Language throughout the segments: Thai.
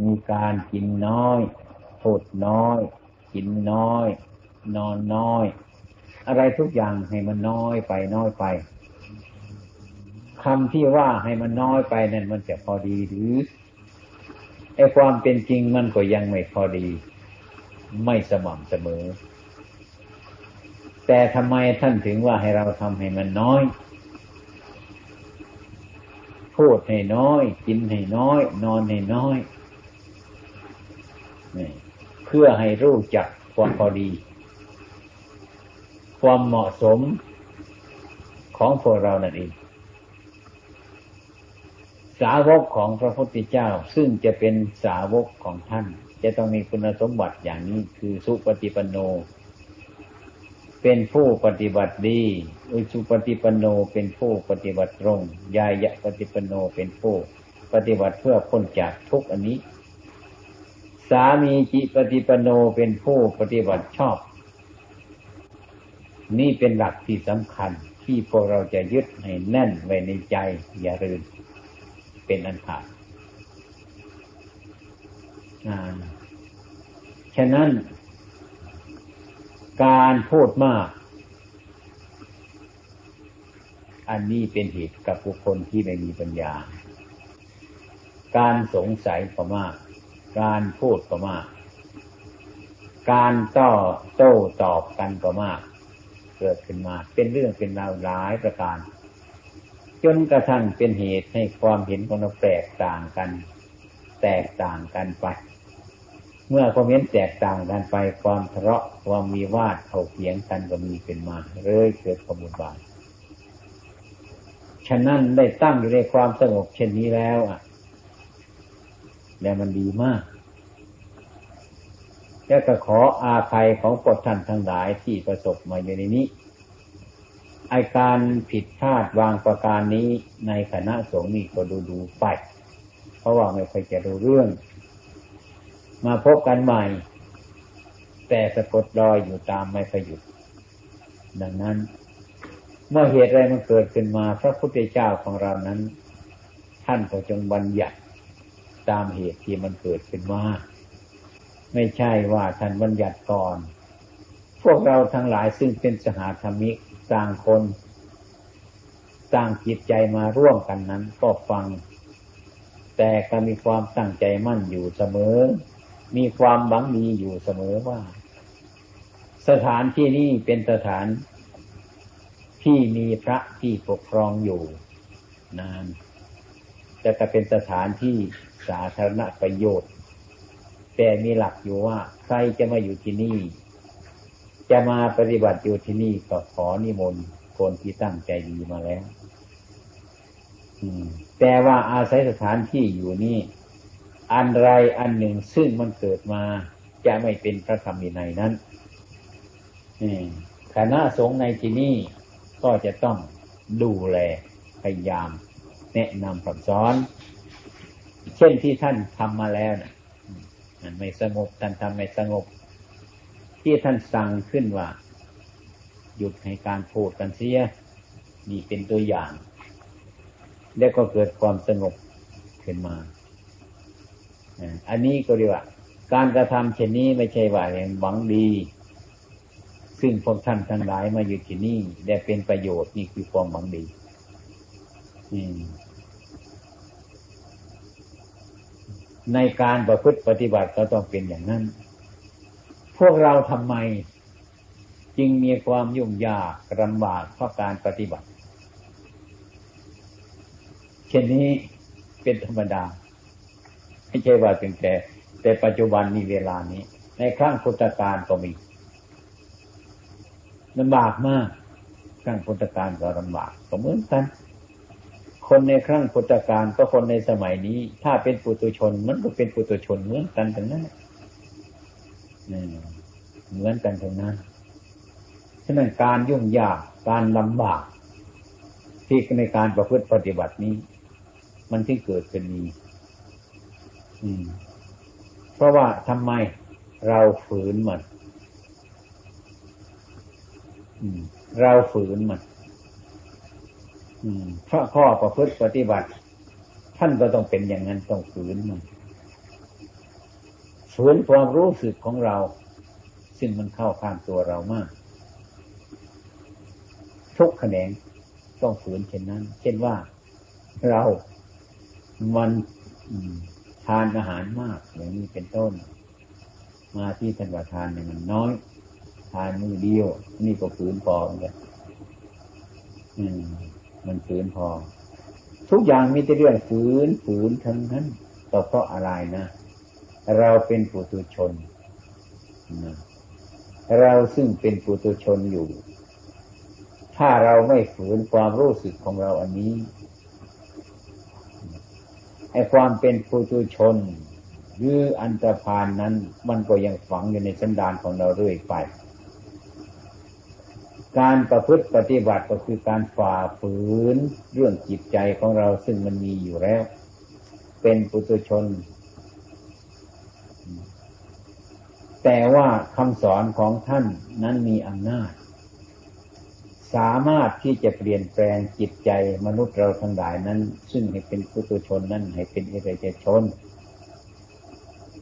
มีการกินน้อยพูดน้อย กินน้อย นอนน้อย อะไรทุกอย่างให้มันน้อยไปน้อยไปคำที่ว่าให้มันน้อยไปนั่นมันจะพอดีหรือไอ้ความเป็นจริงมันก็ยังไม่พอดี ไม่สม่ำเสมอ แต่ทำไมท่านถึงว่าให้เราทำให้มันน้อยพูดให้น้อย กินให้น้อย นอนให้น้อย เพื่อให้รู้จักความพอดี ความเหมาะสมของพวกเรานั่นเอง สาวกของพระพุทธเจ้า ซึ่งจะเป็นสาวกของท่าน จะต้องมีคุณสมบัติอย่างนี้คือสุปฏิปันโน เป็นผู้ปฏิบัติดีอุชุปฏิปันโนเป็นผู้ปฏิบัติตรง ยายะปฏิปันโนเป็นผู้ปฏิบัติเพื่อพ้นจากทุกอันนี้ สามีจิปฏิปโนเป็นผู้ปฏิบัติชอบ นี่เป็นหลักที่สำคัญที่พวกเราจะยึดให้แน่นไว้ในใจ อย่าลืมเป็นอันขาดฉะนั้น การพูดมาก อันนี้เป็นเหตุกับบุคคลที่ไม่มีปัญญา การสงสัยก็มาก การพูดก็มาก การต่อโต้ตอบกันก็มาก เกิดขึ้นมา เป็นเรื่องเป็นราวหลายประการ จนกระทั่งเป็นเหตุให้ความเห็นของเราแตกต่างกัน แตกต่างกันไป เมื่อความเห็นแตกต่างกันไปความทะเลาะความมีวาดเขาเถียงกันก็มีเป็นมาเรื่อยเกิดความบุญบาฉะนั้นได้ตั้งอยู่ในความสงบเช่นนี้แล้วอะ แล้วมันดีมากแล้วก็ขออาภัยของปดท่านทั้งหลายที่ประสบมาอยู่ในนี้ไอการผิดพลาดวางประการนี้ในคณะสงฆ์นี่ก็ดูดูไป เพราะว่าไม่เคยจะรู้เรื่อง มาพบกันใหม่ แต่สะกดรอยอยู่ตามไม่เคยหยุด ดังนั้น เมื่อเหตุอะไรมันเกิดขึ้นมาพระพุทธเจ้าของเรานั้น ท่านก็จงบัญญัติ ตามเหตุที่มันเกิดขึ้นมาไม่ใช่ว่าท่านบัญญัติก่อน พวกเราทั้งหลายซึ่งเป็นสหธรรมิกต่างคนต่างจิตใจมาร่วมกันนั้นก็ฟัง แต่ก็มีความตั้งใจมั่นอยู่เสมอ มีความหวังดีอยู่เสมอว่า สถานที่นี้เป็นสถานที่มีพระที่ปกครองอยู่นานจะก็เป็นสถานที่ สาธารณประโยชน์ แต่มีหลักอยู่ว่า ใครจะมาอยู่ที่นี่ จะมาปฏิบัติอยู่ที่นี่ก็ขอนิมนต์คนที่ตั้งใจดีมาแล้วแต่ว่าอาศัยสถานที่อยู่นี่ อันไรอันหนึ่งซึ่งมันเกิดมา จะไม่เป็นพระธรรมในนั้นคณะสงฆ์ในที่นี้ก็จะต้องดูแลพยายาม แนะนำคำสอน ช่นที่ท่านทำมาแล้วนะมันไม่สงบท่านทำไม่สงบ ที่ท่านสั่งขึ้นว่า หยุดให้การพูดกันเสียนี่เป็นตัวอย่าง แล้วก็เกิดความสงบขึ้นมาอันนี้ก็เรียกว่า การกระทำเช่นนี้ไม่ใช่ว่าอย่างหวังดี ซึ่งพวกท่านทั้งหลายมาอยู่ที่นี่ได้เป็นประโยชน์นี่คือความหวังดี ในการประพฤติปฏิบัติก็ต้องเป็นอย่างนั้น พวกเราทำไม จึงมีความยุ่งยากลำบากเพราะการปฏิบัติ เช่นนี้เป็นธรรมดา ไม่ใช่ว่าเพียงแต่ แต่ปัจจุบันมีเวลานี้ ในครั้งพุทธกาลก็มีลำบากมากครั้งพุทธกาลก็ลำบากก็เหมือนกัน คนในครั้งพุทธกาลก็คนในสมัยนี้ ถ้าเป็นปุตุชน มันก็เป็นปุตุชนเหมือนกันทั้งนั้นเหมือนกันทั้งนั้นฉะนั้นการยุ่งยากการลำบาก ที่ในการประพฤติปฏิบัตินี้ มันที่เกิดเป็นมีเพราะว่าทำไมเราฝืนมันเราฝืนมัน พราะข้อประพฤติปฏิบัติ ท่านก็ต้องเป็นอย่างนั้นต้องฝืนมันฝืนความรู้สึกของเรา ซึ่งมันเข้าข้างตัวเรามาก ทุกแขนงต้องฝืนเช่นนั้น เช่นว่าเรา มันทานอาหารมาก อย่างนี้เป็นต้น มาที่ท่านว่าทานเนี่ยมันน้อย ทานมือเดียว นี่ก็ฝืนพอเหมือนกันอืม มันฝืนพอ ทุกอย่างมีแต่เรื่องฝืนฝืนทั้งนั้นต่เพราะอะไรนะ เราเป็นปุถุชนนะเราซึ่งเป็นปุถุชนอยู่ ถ้าเราไม่ฝืนความรู้สึกของเราอันนี้ไอ้ความเป็นปุถุชนหรืออันตรพานนั้น มันก็ยังฝังอยู่ในสันดานของเราเรื่อยไป การประพฤติปฏิบัติก็คือการฝ่าฝืนเรื่องจิตใจของเราซึ่งมันมีอยู่แล้ว เป็นปุถุชน แต่ว่าคำสอนของท่านนั้นมีอำนาจ สามารถที่จะเปลี่ยนแปลงจิตใจมนุษย์เราทั้งหลายนั้น ซึ่งให้เป็นปุถุชนนั้นให้เป็นอริยชน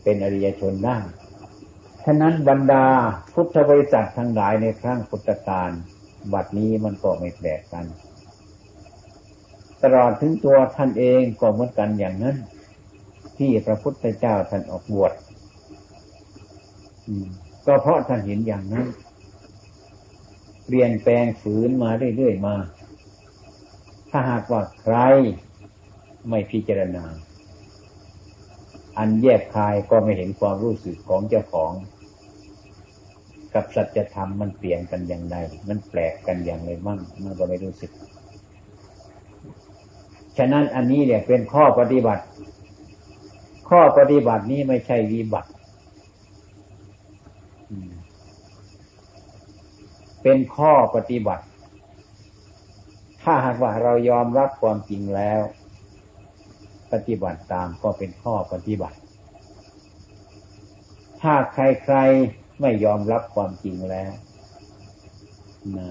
เป็นอริยชนได้ ฉะนั้นบรรดาพุทธบริษัททั้งหลายในครั้งพุทธกาลบัดนี้มันก็ไม่แปลกกัน ตลอดถึงตัวท่านเองก็เหมือนกันอย่างนั้น ที่พระพุทธเจ้าท่านออกบวชก็เพราะท่านเห็นอย่างนั้น เปลี่ยนแปลงฝืนมาเรื่อยๆมา ถ้าหากว่าใครไม่พิจารณา อันแยกคายก็ไม่เห็นความรู้สึกของเจ้าของ กับสัจธรรมมันเปลี่ยนกันอย่างไร มันแปลกกันอย่างไรมั่งมันก็ไม่รู้สึก ฉะนั้นอันนี้เนี่ยเป็นข้อปฏิบัติ ข้อปฏิบัตินี้ไม่ใช่วิบัติเป็นข้อปฏิบัติ ถ้าหากว่าเรายอมรับความจริงแล้ว ปฏิบัติตามก็เป็นข้อปฏิบัติ ถ้าใครๆไม่ยอมรับความจริงแล้วนะ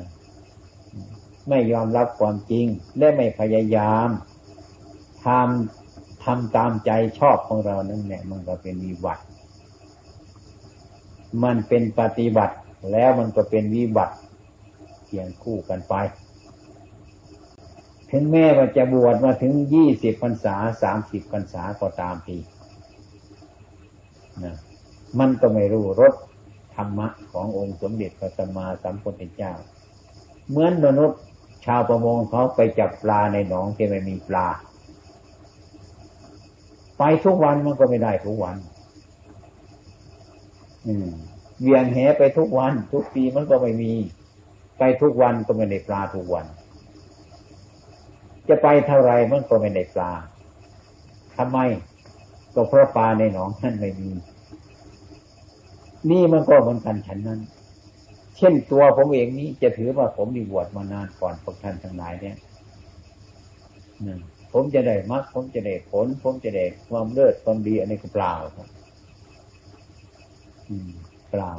ไม่ยอมรับความจริง และไม่พยายามทำทำตามใจชอบของเรานั่นแหละมันก็เป็นวิบัติ มันเป็นปฏิบัติ แล้วมันก็เป็นวิบัติเคียงคู่กันไป ถึงแม้ว่าจะบวชมาถึงยี่สิบพรรษาสามสิบพรรษาก็ตามทีนะมันก็ไม่รู้รสธรรมะขององค์สมเด็จพระสัมมาสัมพุทธเจ้า เหมือนมนุษย์ชาวประมงเขาไปจับปลาในหนองที่ไม่มีปลา ไปทุกวันมันก็ไม่ได้ทุกวัน อืมเวียงแหไปทุกวัน ทุกปีมันก็ไม่มี ไปทุกวันก็ไม่ได้ปลาทุกวัน จะไปเท่าไรมันก็ไม่ได้ปลาทำไม ก็เพราะปลาในหนองนั่นไม่มี นี่มันก็เหมือนกันฉันนั้น เช่นตัวผมเองนี้จะถือว่าผมมีบวชมานานก่อนพวกท่านทั้งหลายเนี่ยผมจะได้มรรคผมจะได้ผล ผมจะได้ความเลิศความดีอันนี้ก็เปล่าครับอืมเปล่า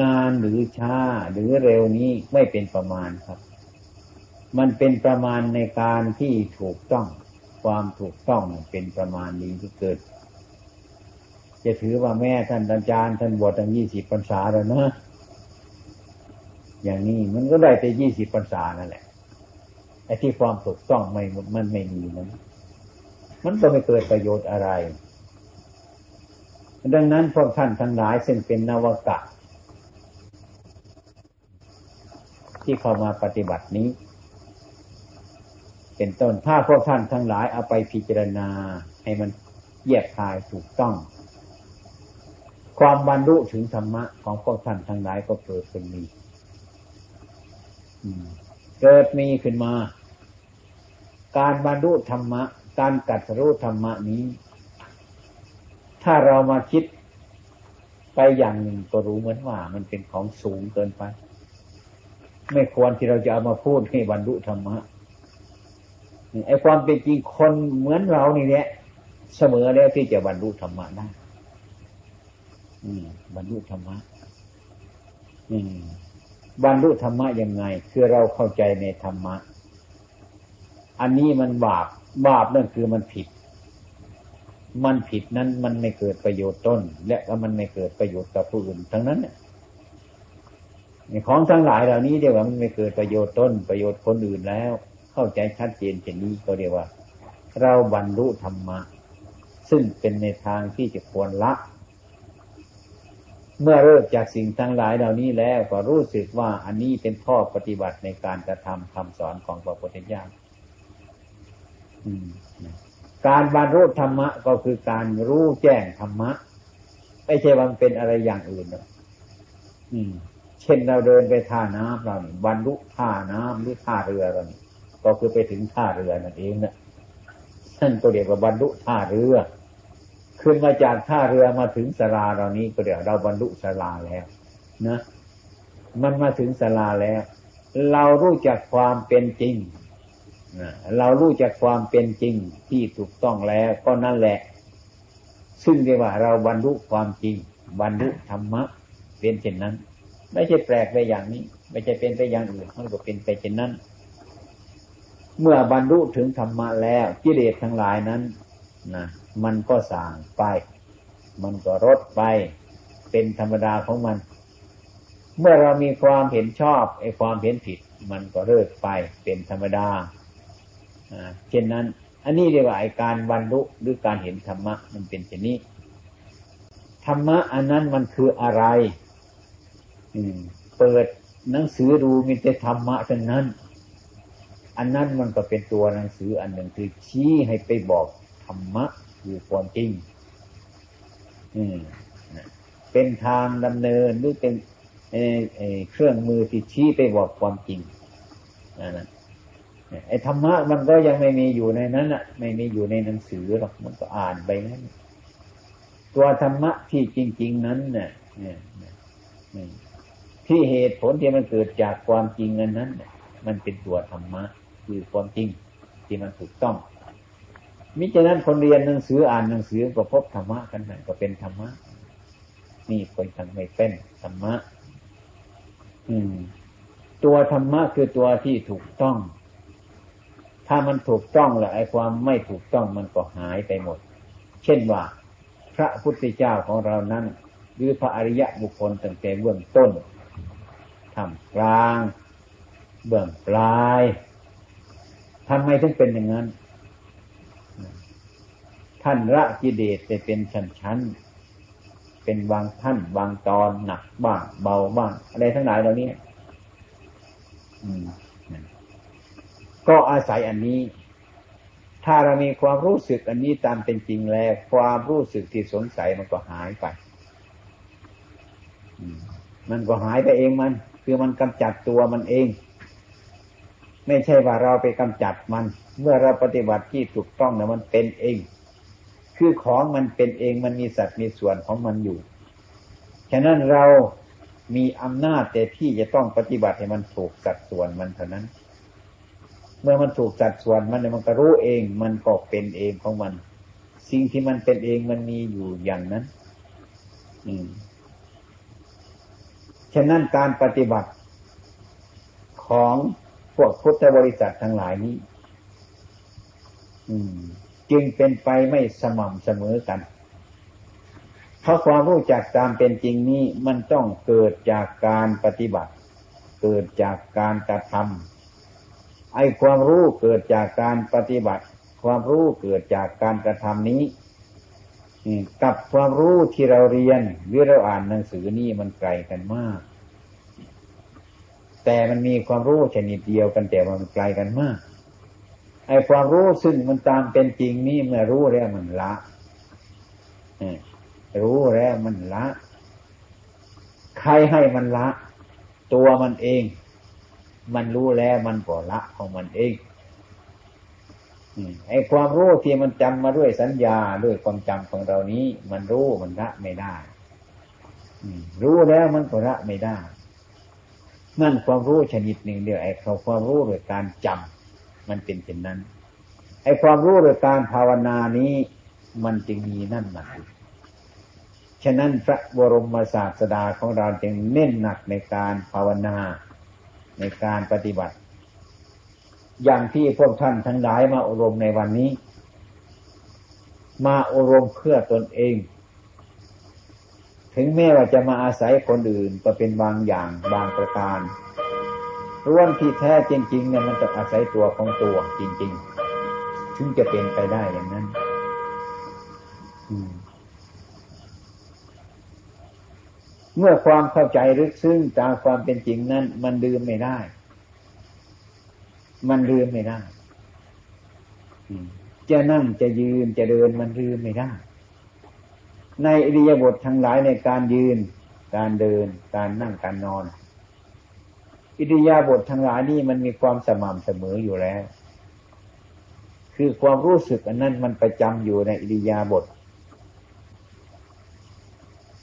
นานหรือช้าหรือเร็วนี้ไม่เป็นประมาณครับ มันเป็นประมาณในการที่ถูกต้อง ความถูกต้องเป็นประมาณนี้ที่เกิด จะถือว่าแม่ท่านอาจารย์ท่านบวชตั้งยี่สิบพรรษาแล้วนะอย่างนี้มันก็ได้แต่ยี่สิบพรรษานั่นแหละไอ้ที่ความถูกต้องไม่มันไม่มีนั้นมันก็ไม่เกิดประโยชน์อะไร ดังนั้นพวกท่านทั้งหลายซึ่งเป็นนวกะที่เข้ามาปฏิบัตินี้ เป็นต้น ถ้าพวกท่านทั้งหลายเอาไปพิจารณาให้มันแยกคายถูกต้อง ความบรรลุถึงธรรมะของพวกท่านทั้งหลายก็เกิดขึ้นมีเกิดมีขึ้นมา การบรรลุธรรมะ การกัดรู้ธรรมะนี้ ถ้าเรามาคิดไปอย่างหนึ่งก็รู้เหมือนว่า มันเป็นของสูงเกินไป ไม่ควรที่เราจะเอามาพูดให้บรรลุธรรมะ ไอ้ความเป็นจริงคนเหมือนเรานี่แหละเสมอแล้วที่จะบรรลุธรรมะได้บรรลุธรรมะบรรลุธรรมะยังไง คือเราเข้าใจในธรรมะ อันนี้มันบาปบาปนั่นคือมันผิด มันผิดนั้นมันไม่เกิดประโยชน์ต้น และก็มันไม่เกิดประโยชน์กับผู้อื่นทั้งนั้นเนี่ยของทั้งหลายเหล่านี้เดียวมันไม่เกิดประโยชน์ต้น ประโยชน์คนอื่นแล้ว เข้าใจชัดเจนเช่นนี้ก็เรียกว่า เราบรรลุธรรมะ ซึ่งเป็นในทางที่จะควรละ เมื่อเลิกจากสิ่งทั้งหลายเหล่านี้แล้วก็รู้สึกว่าอันนี้เป็นข้อปฏิบัติในการกระทำคำสอนของพระพุทธเจ้าการบรรลุธรรมะก็คือการรู้แจ้งธรรมะ ไม่ใช่ว่าเป็นอะไรอย่างอื่นหรอกเช่นเราเดินไปท่าน้ำเราบรรลุท่าน้ำหรือท่าเรือเรา ก็คือไปถึงท่าเรือนั่นเองนะท่านก็เรียกว่าบรรลุท่าเรือ ขึ้นมาจากท่าเรือมาถึงสลาเรานี้ก็เรียกเราบรรลุสลาแล้วนะ มันมาถึงสลาแล้ว เรารู้จักความเป็นจริงเรารู้จักความเป็นจริงที่ถูกต้องแล้วก็นั่นแหละ ซึ่งเรียกว่าเราบรรลุความจริง บรรลุธรรมะเป็นเช่นนั้น ไม่ใช่แปลกไปอย่างนี้ ไม่ใช่เป็นไปอย่างอื่นมันก็เป็นไปเช่นนั้น เมื่อบรรลุถึงธรรมะแล้วกิเลสทั้งหลายนั้นนะมันก็สางไป มันก็ลดไปเป็นธรรมดาของมัน เมื่อเรามีความเห็นชอบไอ้ความเห็นผิด มันก็เลิกไปเป็นธรรมดาเช่นนั้น อันนี้เรียกว่าไอการบรรลุหรือการเห็นธรรมะมันเป็นเช่นนี้ธรรมะอันนั้นมันคืออะไรอืมเปิดหนังสือดูมีแต่ธรรมะทั้งนั้น อันนั้นมันก็เป็นตัวหนังสืออันหนึ่งคือชี้ให้ไปบอกธรรมะคือความจริง อืมเป็นทางดำเนินหรือเป็นเครื่องมือที่ชี้ไปบอกความจริงนั่นไอ้ธรรมะมันก็ยังไม่มีอยู่ในนั้นอะ ไม่มีอยู่ในหนังสือหรอกมันก็อ่านไปนั้น ตัวธรรมะที่จริง ๆ นั้นเนี่ยที่เหตุผลที่มันเกิดจากความจริงนั้นนั้นมันเป็นตัวธรรมะ คือความจริงที่มันถูกต้อง มิฉะนั้นคนเรียนหนังสืออ่านหนังสือก็พบธรรมะกันนั่นก็เป็นธรรมะ นี่คนทำไม่เป็นธรรมะ อืม ตัวธรรมะคือตัวที่ถูกต้อง ถ้ามันถูกต้องแหล้วไอ้ความไม่ถูกต้องมันก็หายไปหมด เช่นว่า พระพุทธเจ้าของเรานั้น หรือพระอริยะบุคคลตั้งแต่เบื้องต้นทำกลาง เบื้องปลาย ทำไมถึงเป็นอย่างนั้น ท่านละกิเลสไปเป็นชั้นๆ เป็นบางท่านบางตอนหนักบ้างเบาบ้างอะไรทั้งหลายเหล่านี้ก็อาศัยอันนี้ ถ้าเรามีความรู้สึกอันนี้ตามเป็นจริงแล้ว ความรู้สึกที่สงสัยมันก็หายไปมันก็หายไปเองมัน คือมันกำจัดตัวมันเอง ไม่ใช่ว่าเราไปกำจัดมัน เมื่อเราปฏิบัติที่ถูกต้องนะมันเป็นเอง คือของมันเป็นเองมันมีสัตว์มีส่วนของมันอยู่ ฉะนั้นเรามีอำนาจแต่ที่จะต้องปฏิบัติให้มันถูกสัดส่วนมันเท่านั้น เมื่อมันถูกจัดส่วนมันมันก็รู้เองมันก็เป็นเองของมัน สิ่งที่มันเป็นเองมันมีอยู่อย่างนั้น อืมฉะนั้นการปฏิบัติของ พวกพุทธบริษัททั้งหลายนี้ อืม จึงเป็นไปไม่สม่ำเสมอกัน เพราะความรู้จักตามเป็นจริงนี้มันต้องเกิดจากการปฏิบัติ เกิดจากการกระทำไอ้ความรู้เกิดจากการปฏิบัติ ความรู้เกิดจากการกระทำนี้กับความรู้ที่เราเรียนหรือเราอ่านหนังสือนี่มันไกลกันมาก แต่มันมีความรู้ชนิดเดียวกันแต่ว่ามันไกลกันมากไอ้ความรู้ซึ่งมันตามเป็นจริงนี่เมื่อรู้แล้วมันละรู้แล้วมันละ ใครให้มันละ ตัวมันเอง มันรู้แล้วมันก็ละของมันเองไอ้ความรู้ที่มันจำมาด้วยสัญญาด้วยความจำของเรานี้ มันรู้มันละไม่ได้รู้แล้วมันก็ละไม่ได้ นั่นความรู้ชนิดหนึ่งเดียวไอ้ความรู้โดยการจำมันเป็นเช่นนั้น ไอ้ความรู้โดยการภาวนานี้มันจึงมีนั่นหนักฉะนั้นพระบรมศาสดาของเราจึงเน้นหนักในการภาวนาในการปฏิบัติ อย่างที่พวกท่านทั้งหลายมาอบรมในวันนี้ มาอบรมเพื่อตนเอง ถึงแม้ว่าจะมาอาศัยคนอื่นก็เป็นบางอย่างบางประการร่วงที่แท้จริงๆเนี่ยมันจะอาศัยตัวของตัวจริง ๆ ถึงจะเป็นไปได้อย่างนั้นเมื่อความเข้าใจลึกซึ้งตามความเป็นจริงนั้น มันลืมไม่ได้ มันลืมไม่ได้จะนั่งจะยืนจะเดินมันลืมไม่ได้ ในอริยบททั้งหลายในการยืน การเดิน การนั่งการนอน อิริยาบถททั้งหลายนี่มันมีความสม่ำเสมออยู่แล้ว คือความรู้สึกอันนั้นมันประจำอยู่ในอิริยาบถ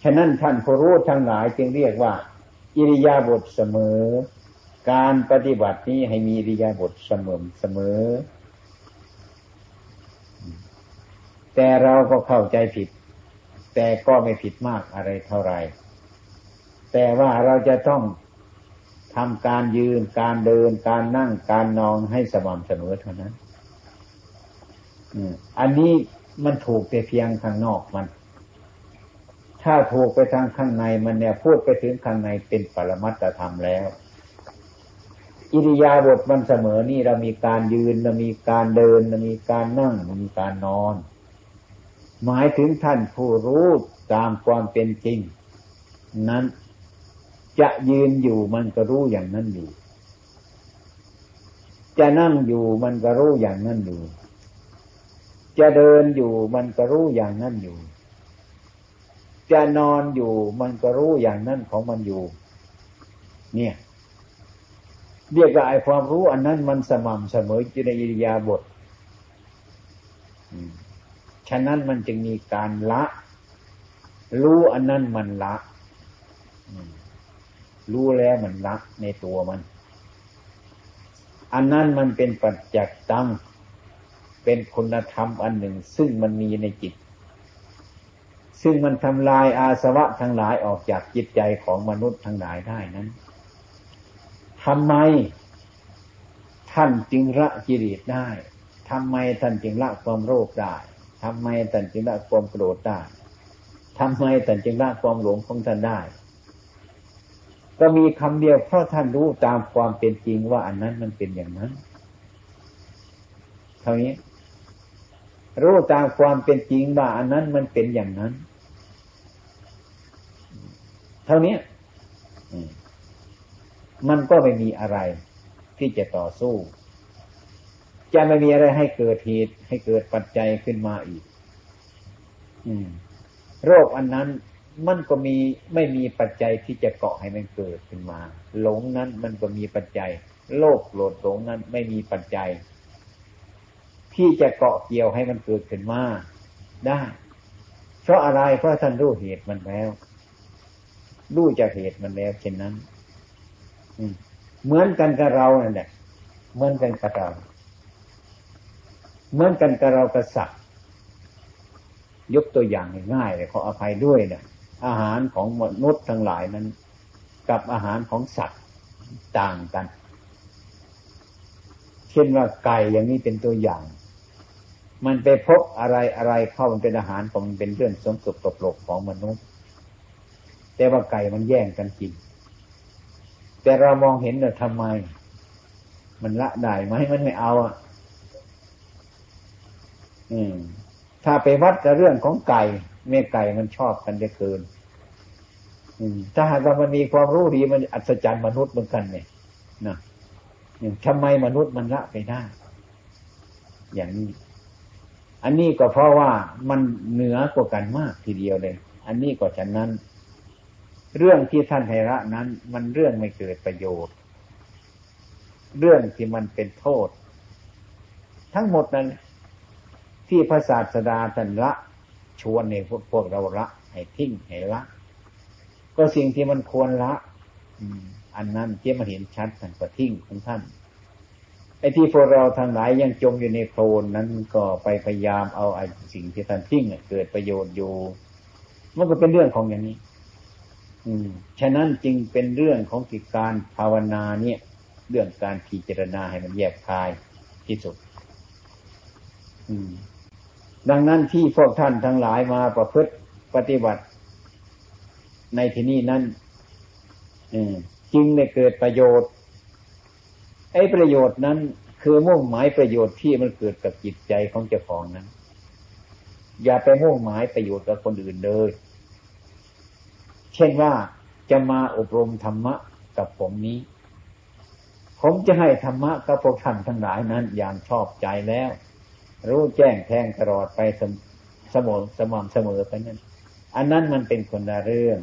ฉะนั้นท่านผู้รู้ทั้งหลายจึงเรียกว่า อิริยาบถเสมอ การปฏิบัตินี้ให้มีอิริยาบถเสมอเสมอ แต่เราก็เข้าใจผิด แต่ก็ไม่ผิดมากอะไรเท่าไหร่แต่ว่าเราจะต้องทำการยืนการเดินการนั่งการนอนให้สม่ำเสมอเท่านั้นอันนี้มันถูกแต่เพียงข้างนอกมัน ถ้าถูกไปทางข้างในมันเนี่ยพูดไปถึงข้างในเป็นปรมัตธรรมแล้ว อิริยาบถมันเสมอนี่เรามีการยืนเรามีการเดินเรามีการนั่งมีการนอน หมายถึงท่านผู้รู้ตามความเป็นจริง นั้นจะยืนอยู่มันก็รู้อย่างนั้นอยู่ จะนั่งอยู่มันก็รู้อย่างนั้นอยู่ จะเดินอยู่มันก็รู้อย่างนั้นอยู่ จะนอนอยู่มันก็รู้อย่างนั้นของมันอยู่ เนี่ย เรียกว่าไอ้ความรู้อันนั้นมันสม่ำเสมออยู่ในอิริยาบถ ฉะนั้นมันจึงมีการละ รู้อันนั้นมันละ รู้แล้วมันละในตัวมัน อันนั้นมันเป็นปัจจักตัง เป็นคุณธรรมอันหนึ่ง ซึ่งมันมีในจิต ซึ่งมันทำลายอาสวะทั้งหลายออกจากจิตใจของมนุษย์ทั้งหลายได้นั้นทำไมท่านจึงละกิเลสได้ทำไมท่านจึงละความโลภได้ ทำไมท่านจึงละความโกรธได้ทำไมท่านจึงละความหลงของท่านได้ ก็มีคำเดียวเพราะท่านรู้ตามความเป็นจริงว่าอันนั้นมันเป็นอย่างนั้นเท่านี้ รู้ตามความเป็นจริงว่าอันนั้นมันเป็นอย่างนั้น เท่านี้มันก็ไม่มีอะไรที่จะต่อสู้ จะไม่มีอะไรให้เกิดเหตุให้เกิดปัจจัยขึ้นมาอีกโรคอันนั้นมันก็มีไม่มีปัจจัยที่จะเกาะให้มันเกิดขึ้นมา หลงนั้นมันก็มีปัจจัย โลกโกรธหลงนั้นไม่มีปัจจัย ที่จะเกาะเกี่ยวให้มันเกิดขึ้นมาได้ เพราะอะไรเพราะท่านรู้เหตุมันแล้ว รู้จากเหตุมันแล้วเช่นนั้นเหมือนกันกับเราเนี่ยเหมือนกันกับเรา เหมือนกันกับเรากระสับยกตัวอย่างง่ายเลยขออภัยด้วยเนี่ยอาหารของมนุษย์ทั้งหลายนั้น กับอาหารของสัตว์ต่างกัน เช่นว่าไก่อย่างนี้เป็นตัวอย่าง มันไปพบอะไรอะไรเข้ามันเป็นอาหารของมันเป็นเรื่องสมสุขตกหลกของมนุษย์ แต่ว่าไก่มันแย่งกันกิน แต่เรามองเห็นว่าทำไม มันละได้ไหมมันไม่เอาอะ อืม ถ้าไปวัดกับเรื่องของไก่แม่ไก่มันชอบกันจะเกิน อืม ถ้าหากว่ามันมีความรู้ดีมันอัศจรรย์มนุษย์เหมือนกันเนี่ยนะทำไมมนุษย์มันละไปได้อย่างนี้ อันนี้ก็เพราะว่ามันเหนือกว่ากันมากทีเดียวเลย อันนี้ก็ฉะนั้น เรื่องที่ท่านให้ละนั้น มันเรื่องไม่เกิดประโยชน์ เรื่องที่มันเป็นโทษ ทั้งหมดนั้น ที่พระศาสดาท่านละ ชวนในพวกพวกเราละให้ทิ้งให้ละ ก็สิ่งที่มันควรละอันนั้นที่มาเห็นชัดท่านก็ทิ้งของท่านไอ้ที่พวกเราทางหลายยังจมอยู่ในโคลนนั้นก็ไปพยายามเอาไอ้สิ่งที่ท่านทิ้งเกิดประโยชน์อยู่มันก็เป็นเรื่องของอย่างนี้ฉะนั้นจึงเป็นเรื่องของกิจการภาวนาเนี่ย เรื่องการพิจารณาให้มันแยกคายที่สุด อืม ดังนั้นที่พวกท่านทั้งหลายมาประพฤติปฏิบัติ ในที่นี้นั้นจึงได้เกิดประโยชน์ ไอ้ประโยชน์นั้น คือมุ่งหมายประโยชน์ที่มันเกิดกับจิตใจของเจ้าของนั้น อย่าไปมุ่งหมายประโยชน์กับคนอื่นเลย เช่นว่าจะมาอบรมธรรมะกับผมนี้ ผมจะให้ธรรมะกับพวกท่านทั้งหลายนั้นอย่างชอบใจแล้ว รู้แจ้งแทงตลอดไปสมสมสม่ำเสมอไปนั้นอันนั้นมันเป็นคนละเรื่อง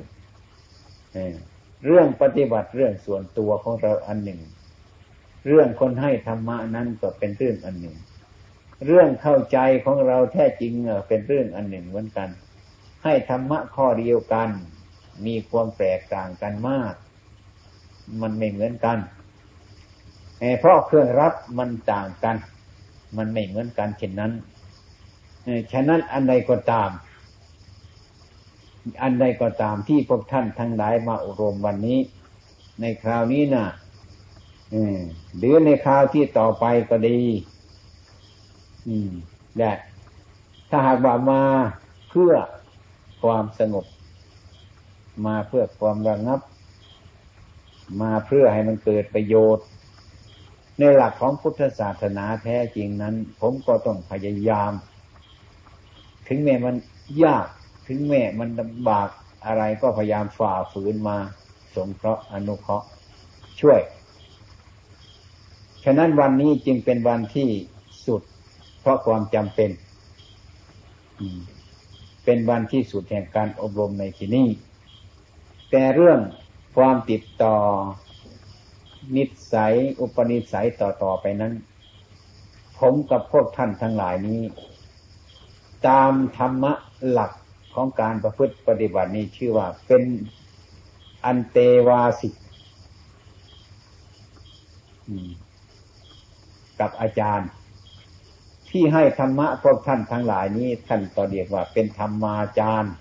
เรื่องปฏิบัติเรื่องส่วนตัวของเราอันหนึ่ง เรื่องคนให้ธรรมะนั้นก็เป็นเรื่องอันหนึ่ง เรื่องเข้าใจของเราแท้จริงเป็นเรื่องอันหนึ่งเหมือนกัน ให้ธรรมะข้อเดียวกัน มีความแตกต่างกันมาก มันไม่เหมือนกันเพราะเครื่องรับมันต่างกัน มันไม่เหมือนกันเช่นนั้นฉะนั้นอันใดก็ตาม อันใดก็ตามที่พวกท่านทั้งหลายมาอบรมวันนี้ ในคราวนี้นะ่ะหรือในคราวที่ต่อไปก็ดี อืมได้ถ้าหากว่ามาเพื่อความสงบ มาเพื่อความระงับ มาเพื่อให้มันเกิดประโยชน์ ในหลักของพุทธศาสนาแท้จริงนั้น ผมก็ต้องพยายาม ถึงแม้มันยากถึงแม้มันลำบากอะไรก็พยายามฝ่าฝืนมาสงเคราะห์อนุเคราะห์ช่วย ฉะนั้นวันนี้จึงเป็นวันที่สุด เพราะความจำเป็น เป็นวันที่สุดแห่งการอบรมในที่นี้แต่เรื่องความติดต่อ นิสัยอุปนิสัยต่อๆไปนั้น ผมกับพวกท่านทั้งหลายนี้ ตามธรรมะหลักของการประพฤติปฏิบัตินี้ชื่อว่าเป็นอันเตวาสิกกับอาจารย์ ที่ให้ธรรมะพวกท่านทั้งหลายนี้ ท่านก็เรียกว่าเป็นธรรมาจารย์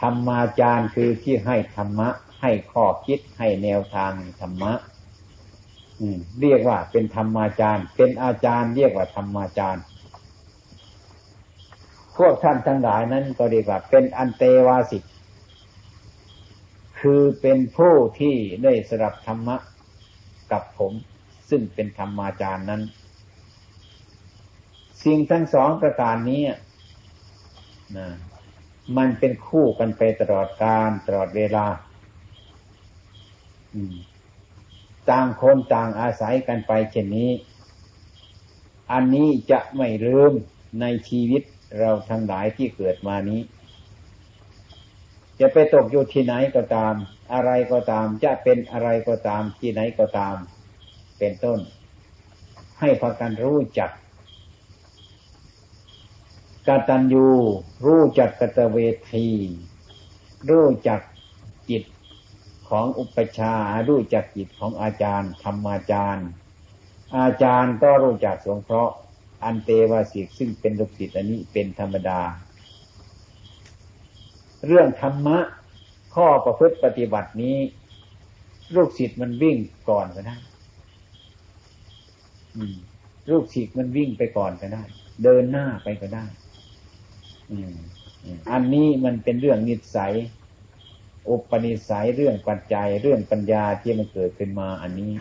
ธรรมาจารย์คือที่ให้ธรรมะ ให้ข้อคิดให้แนวทางธรรมะเรียกว่าเป็นธรรมาจารย์ เป็นอาจารย์ เรียกว่าธรรมาจารย์ พวกท่านทั้งหลายนั้นก็เรียกว่า เป็นอันเตวาสิก คือเป็นผู้ที่ได้สดับธรรมะกับผม ซึ่งเป็นธรรมาจารย์นั้น สิ่งทั้งสองประการนี้นะมันเป็นคู่กันไปตลอดการตลอดเวลา ต่างคนต่างอาศัยกันไปเช่นนี้ อันนี้จะไม่ลืมในชีวิตเราทั้งหลายที่เกิดมานี้ จะไปตกอยู่ที่ไหนก็ตาม อะไรก็ตาม จะเป็นอะไรก็ตามที่ไหนก็ตาม เป็นต้น ให้พากันรู้จักกตัญญูรู้จักกตเวที รู้จัก ของอุปชารู้จักจิตของอาจารย์ธรรมาจารย์ อาจารย์ก็รู้จักสงเคราะห์อันเตวาสิกซึ่งเป็นลูกศิษย์อันนี้เป็นธรรมดา เรื่องธรรมะข้อประพฤติปฏิบัตินี้ ลูกศิษย์มันวิ่งก่อนก็ได้ลูกศิษย์มันวิ่งไปก่อนก็ได้ เดินหน้าไปก็ได้อันนี้มันเป็นเรื่องนิสัย อุปนิสัยเรื่องปัจจัยเรื่องปัญญาที่มันเกิดขึ้นมาอันนี้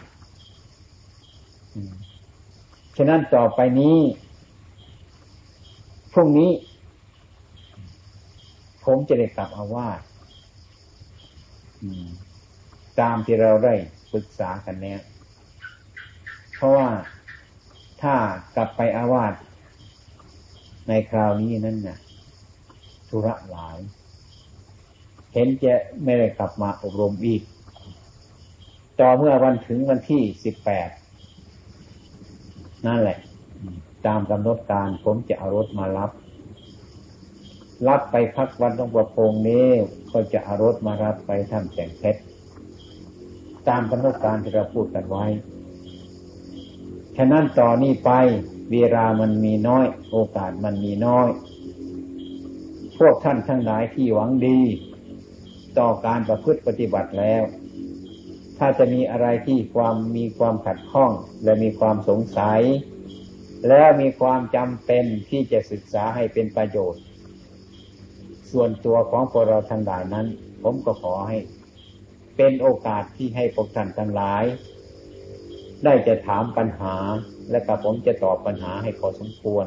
ฉะนั้นต่อไปนี้พรุ่งนี้ ผมจะได้กลับอาวาสตามที่เราได้ปรึกษากันเนี้ยเพราะว่าถ้ากลับไปอาวาสในคราวนี้นั่นน่ะธุระหลาย เห็นจะไม่ได้กลับมาอบรมอีก ต่อเมื่อวันถึงวันที่สิบแปดนั่นแหละ ตามกำหนดการผมจะเอารถมารับ รับไปพักวันต้องประพงนี้ก็จะเอารถมารับไปทำแสงเพชรตามกำหนดการที่เราพูดกันไว้ ฉะนั้นต่อนนี้ไปเวลามันมีน้อย โอกาสมันมีน้อย พวกท่านทั้งหลายที่หวังดี ต่อการประพฤติปฏิบัติแล้ว ถ้าจะมีอะไรที่ความมีความขัดข้อง และมีความสงสัย แล้วมีความจำเป็นที่จะศึกษาให้เป็นประโยชน์ ส่วนตัวของพวกเราทั้งหลายนั้น ผมก็ขอให้ เป็นโอกาสที่ให้พวกท่านทั้งหลาย ได้จะถามปัญหาและกับผมจะตอบปัญหาให้พอสมควร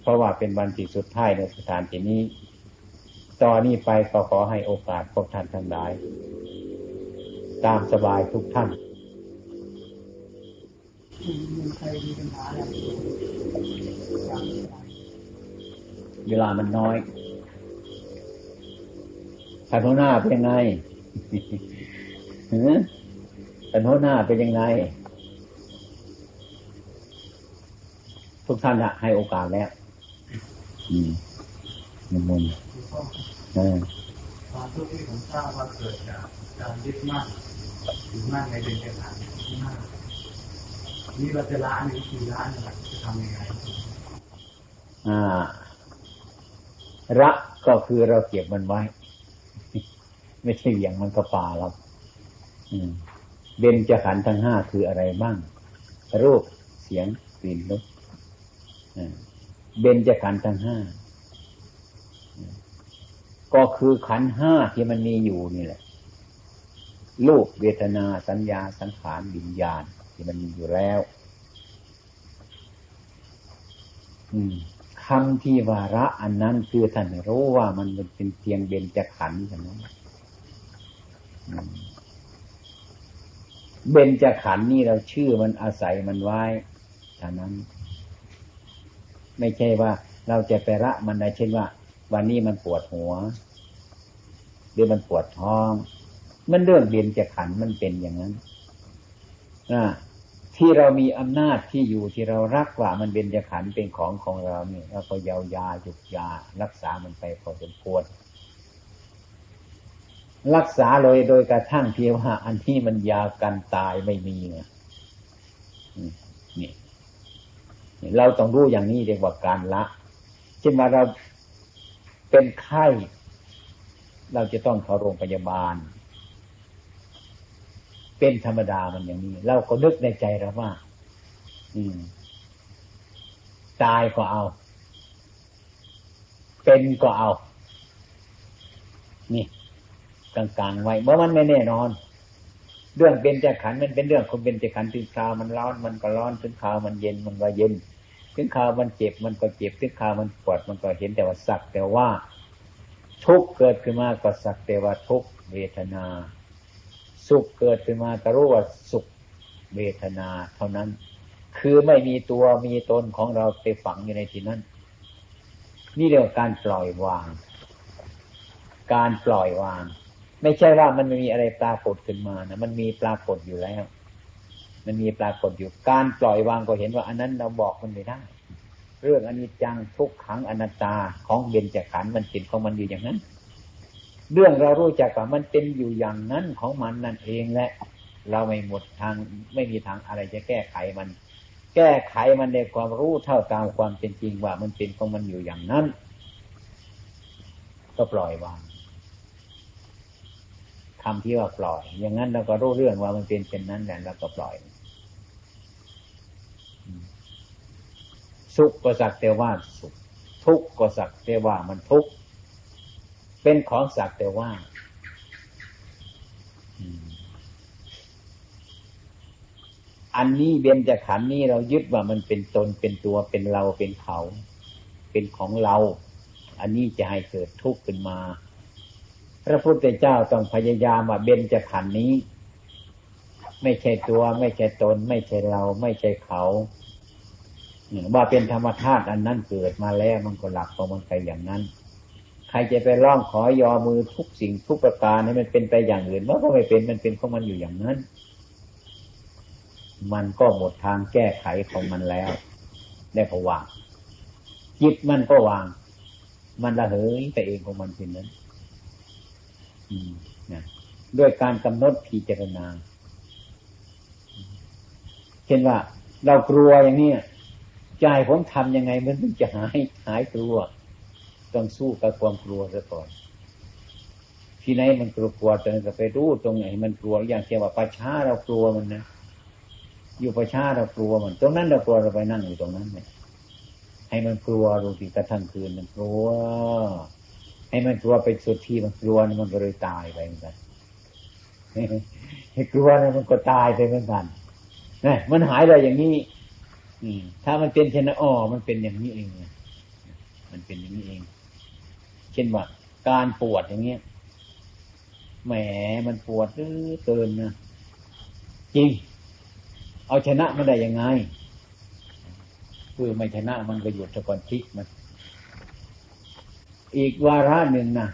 เพราะว่าเป็นวันที่สุดท้ายในสถานที่นี้ ต่อนนี้ไปก็ขอให้โอกาสพวกท่านทั้งหลาย ตามสบายทุกท่านเวลามันน้อยขันหัวหน้าเป็นยังไงขันหัวหน้าเป็นยังไง ทุกท่านอะให้โอกาสแล้ว อืม มุนความทุกข์ที่ผมทราบว่าเกิดจากการยึดมั่นถือมั่นในเป็นจขันธ์ที่มากนี่เราจะละนี่คือละนี่จะทำยังไงอ่าระก็คือเราเก็บมันไว้ ไม่ใช่อย่างมันก็ป่าเราเบนจะขันทั้งห้าคืออะไรบ้าง รูปเสียงกลิ่นรสเบนจะขันทั้งห้า ก็คือขันห้าที่มันมีอยู่นี่แหละรูปเวทนาสัญญาสังขารวิญญาณ ที่มันมีอยู่แล้ว อืมคำที่วาระอันนั้นคือท่านรู้ว่ามันเป็นเพียงเบญจขันธ์เท่านั้นเบญจขันธ์นี่เราชื่อมันอาศัยมันไว้ท่านั้น ไม่ใช่ว่าเราจะไปละมันได้เช่นว่า วันนี้มันปวดหัว หรือมันปวดท้อง มันเรื่องเบียนจะขันมันเป็นอย่างนั้นที่เรามีอำนาจที่อยู่ที่เรารักว่ามันเป็นจะขันเป็นของของเราเนี่ยเราก็เยาวยาหยุกยา รักษามันไปพอสมควรรักษาเลยโดยกระทั่งเพียงว่าอันที่มันยากันตายไม่มีเนี่ยนี่เราต้องรู้อย่างนี้เรียกว่าการละเช่นว่าเรา เป็นไข้เราจะต้องเข้าโรงพยาบาล เป็นธรรมดามันอย่างนี้ เราก็นึกในใจเราว่า อืม ตายก็เอา เป็นก็เอา นี่กลางๆไว้เมื่อมันไม่แน่นอน เรื่องเป็นจะขันมันเป็นเรื่องคนเป็นจะขันถึงคราวมันร้อนมันก็ร้อนถึงคราวมันเย็นมันก็เย็น ถึงข่าวมันเจ็บมันก็เจ็บถึงข่าวมันปวดมันก็เห็นแต่ว่าสักแต่ว่าทุกเกิดขึ้นมาก็สักแต่ว่าทุกเวทนา สุขเกิดขึ้นมาก็รู้ว่าสุขเวทนา เท่านั้น คือไม่มีตัวมีตนของเราไปฝังอยู่ในที่นั้น นี่เรียกว่าการปล่อยวาง การปล่อยวาง ไม่ใช่ว่ามันไม่มีอะไรปรากฏขึ้นมานะมันมีปรากฏอยู่แล้ว มันมีปรากฏอยู่ การปล่อยวางก็เห็นว่า อันนั้นเราบอกมันไม่ได้ เรื่องอนิจจังทุกขังอนัตตาของเบญจขันธ์มันเป็นของมันอยู่อย่างนั้น เรื่องเรารู้จักว่ามันเป็นอยู่อย่างนั้นของมันนั่นเองแหละเราไม่หมดทางไม่มีทางอะไรจะแก้ไขมัน แก้ไขมันในความรู้เท่าตามความเป็นจริงว่ามันเป็นของมันอยู่อย่างนั้น ก็ปล่อยวางคำที่ว่าปล่อย อย่างนั้นเราก็รู้เรื่องว่ามันเป็นเป็นนั้นแหละเราก็ปล่อย สุขก็สักแต่ว่าสุข ทุกข์ก็สักแต่ว่ามันทุกข์เป็นของสักแต่ว่าอันนี้เบญจขันธ์นี้เรายึดว่ามันเป็นตนเป็นตัวเป็นเราเป็นเขา เป็นของเรา อันนี้จะให้เกิดทุกข์ขึ้นมา พระพุทธเจ้าต้องพยายามว่าเบญจขันธ์นี้ ไม่ใช่ตัว ไม่ใช่ตน ไม่ใช่เรา ไม่ใช่เขา ว่าเป็นธรรมธาตุอันนั้นเกิดมาแล้วมันก็หลักของมันไปอย่างนั้น ใครจะไปร้องขอยอมือทุกสิ่งทุกประการให้มันเป็นไปอย่างอื่นมันก็ไม่เป็นมันเป็นของมันอยู่อย่างนั้น มันก็หมดทางแก้ไขของมันแล้วได้ก็วางจิตมันก็วาง มันละเหยไปเองของมันเป็นนั้น อืมนะด้วยการกำหนดพิจารณาเช่นว่า เรากลัวอย่างนี้ ใจผมทำยังไงมันถึงจะหายหายกลัว ต้องสู้กับความกลัวซะก่อนที่ไหนมันกลัวกลัวจนจะไปรู้ตรงไหน มันกลัวอย่างเช่นว่าประชาเรากลัวมันนะอยู่ประชาเรากลัวมัน ตรงนั้นเรากลัวเราไปนั่งอยู่ตรงนั้นเนี่ยให้มันกลัวดูสิกระทั่งคืนมันกลัว ให้มันกลัวไปสุดที่มันกลัวมันก็เลยตายไปเหมือนกันให้กลัวนะมันก็ตายไปเหมือนกันนี่มันหายไปอย่างนี้ ถ้ามันเป็นเช่นนั้นอ๋อมันเป็นอย่างนี้เองมันเป็นอย่างนี้เอง เช่นว่า การปวดอย่างเงี้ยแหมมันปวดเกินนะจริง เอาชนะมันได้ยังไง คือไม่ชนะมันก็หยุดตะกอนทิกมัน อีกวาระหนึ่งนะ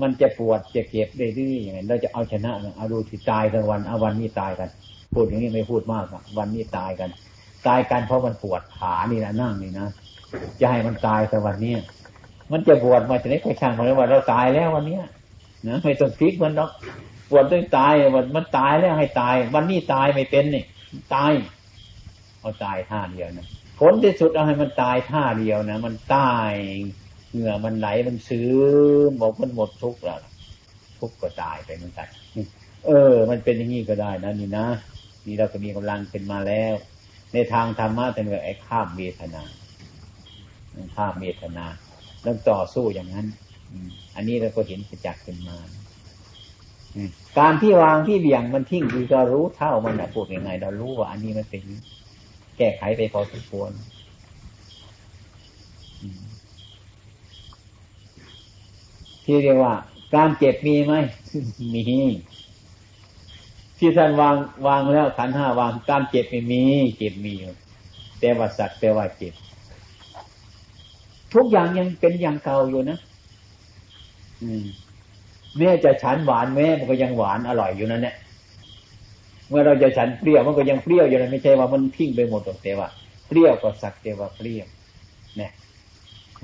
มันจะปวดจะเก็บได้ดื้อยังไงเราจะเอาชนะมันเอาดูที่ตายทั้งวันเอาวันนี้ตายกัน พูดอย่างนี้ไม่พูดมากอะวันนี้ตายกัน ตายกันเพราะมันปวดขานี่นะนั่งนี่นะจะให้มันตายแต่วันนี้มันจะปวดมาจะได้ไปช่างมันเลยว่าเราตายแล้ววันเนี้ยนะไม่ต้องพลิกมันหรอกปวดต้องตายวันมันตายแล้วให้ตาย วันนี้ตายไม่เป็นนี่ตายเอาตายท่าเดียวนะผลที่สุดเอาให้มันตายท่าเดียวนะมันตายเหงื่อมันไหลมันซื้อบอกมันหมดทุกข์แล้วทุกข์ก็ตายไปเหมือนกันเออ มันเป็นอย่างนี้ก็ได้นะนี่นะนี่เราก็มีกำลังเป็นมาแล้ว ในทางธรรมะแต่เมื่อไอ้ข้ามเวทนาข้ามเวทนาต้องต่อสู้อย่างนั้นอันนี้เราก็เห็นประจักษ์ขึ้นมาการที่วางที่เบี่ยงมันทิ้งคือเรารู้เท่ามันนะพูดยังไง เรารู้ว่า อันนี้มันเป็นแก้ไขไปพอสมควรที่เรียกว่า การเจ็บมีไหมมี ที่ท่านวางวางแล้วขันห้าวางการเจ็บไม่มีเจ็บมีแต่ว่าสัตว์แต่ว่าเจ็บ ทุกอย่างยังเป็นอย่างเก่าอยู่นะอืมแม่จะฉันหวานแม่มันก็ยังหวานอร่อยอยู่นั่นแหละเมื่อเราจะฉันเปรี้ยวมันก็ยังเปรี้ยวอยู่นะไม่ใช่ว่ามันทิ้งไปหมดหรอกแต่ว่าเปรี้ยวก็สักแต่ว่าเปรี้ยวเนี่ย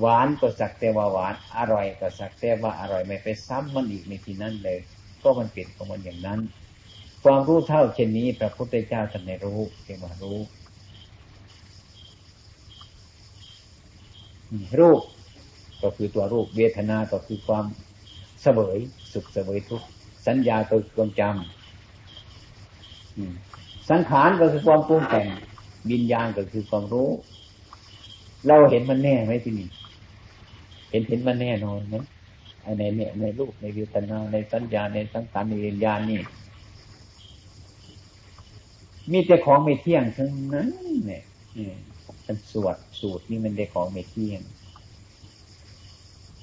หวานก็สักแต่ว่าหวาน อร่อยก็สักแต่ว่าอร่อยไม่ไปซ้ำมันอีกในที่นั้นเลย ก็มันเปลี่ยนของมันอย่างนั้น ความรู้เท่าเช่นนี้พระพุทธเจ้าท่านในรู้เรียกว่ารู้ รูปก็คือตัวรูปเวทนาก็คือความเสวยสุขเสวยทุกข์สัญญาก็คือความจำสังขารก็คือความปรุงแต่งวิญญาณก็คือความรู้ เราเห็นมันแน่ไหมที่นี่เห็นเห็นมันแน่นอนไหมในเนี่ยในรูปในวิทนาในสัญญาในสังขารในวิญญาณนี่ มีแต่ของไม่เที่ยงทั้งนั้นเนี่ยมันสวดสูตรนี่มันได้ของไม่เที่ยง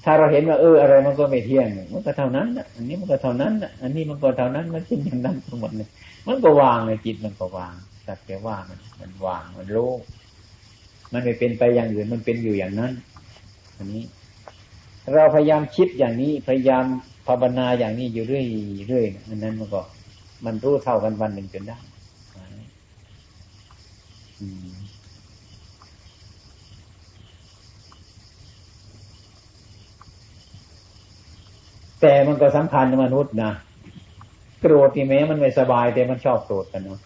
ถ้าเราเห็นว่าเอออะไรมันก็ไม่เที่ยง มันก็เท่านั้นอันนี้มันก็เท่านั้นอันนี้มันก็เท่านั้น มันเป็นอย่างนั้นทั้งหมดเลยมันก็วางเลยจิตมันก็วางสักแต่ว่ามันมันวางมันรู้มันไม่เป็นไปอย่างอื่นมันเป็นอยู่อย่างนั้น อันนี้ เราพยายามคิดอย่างนี้พยายามภาวนาอย่างนี้อยู่เรื่อยเรื่อยอันนั้นมันก็ มันรู้เท่ากันวันหนึ่งจนได้ แต่มันก็สำคัญในมนุษย์นะโกรธนี่แม้มันไม่สบาย แต่มันชอบโกรธกันเนาะ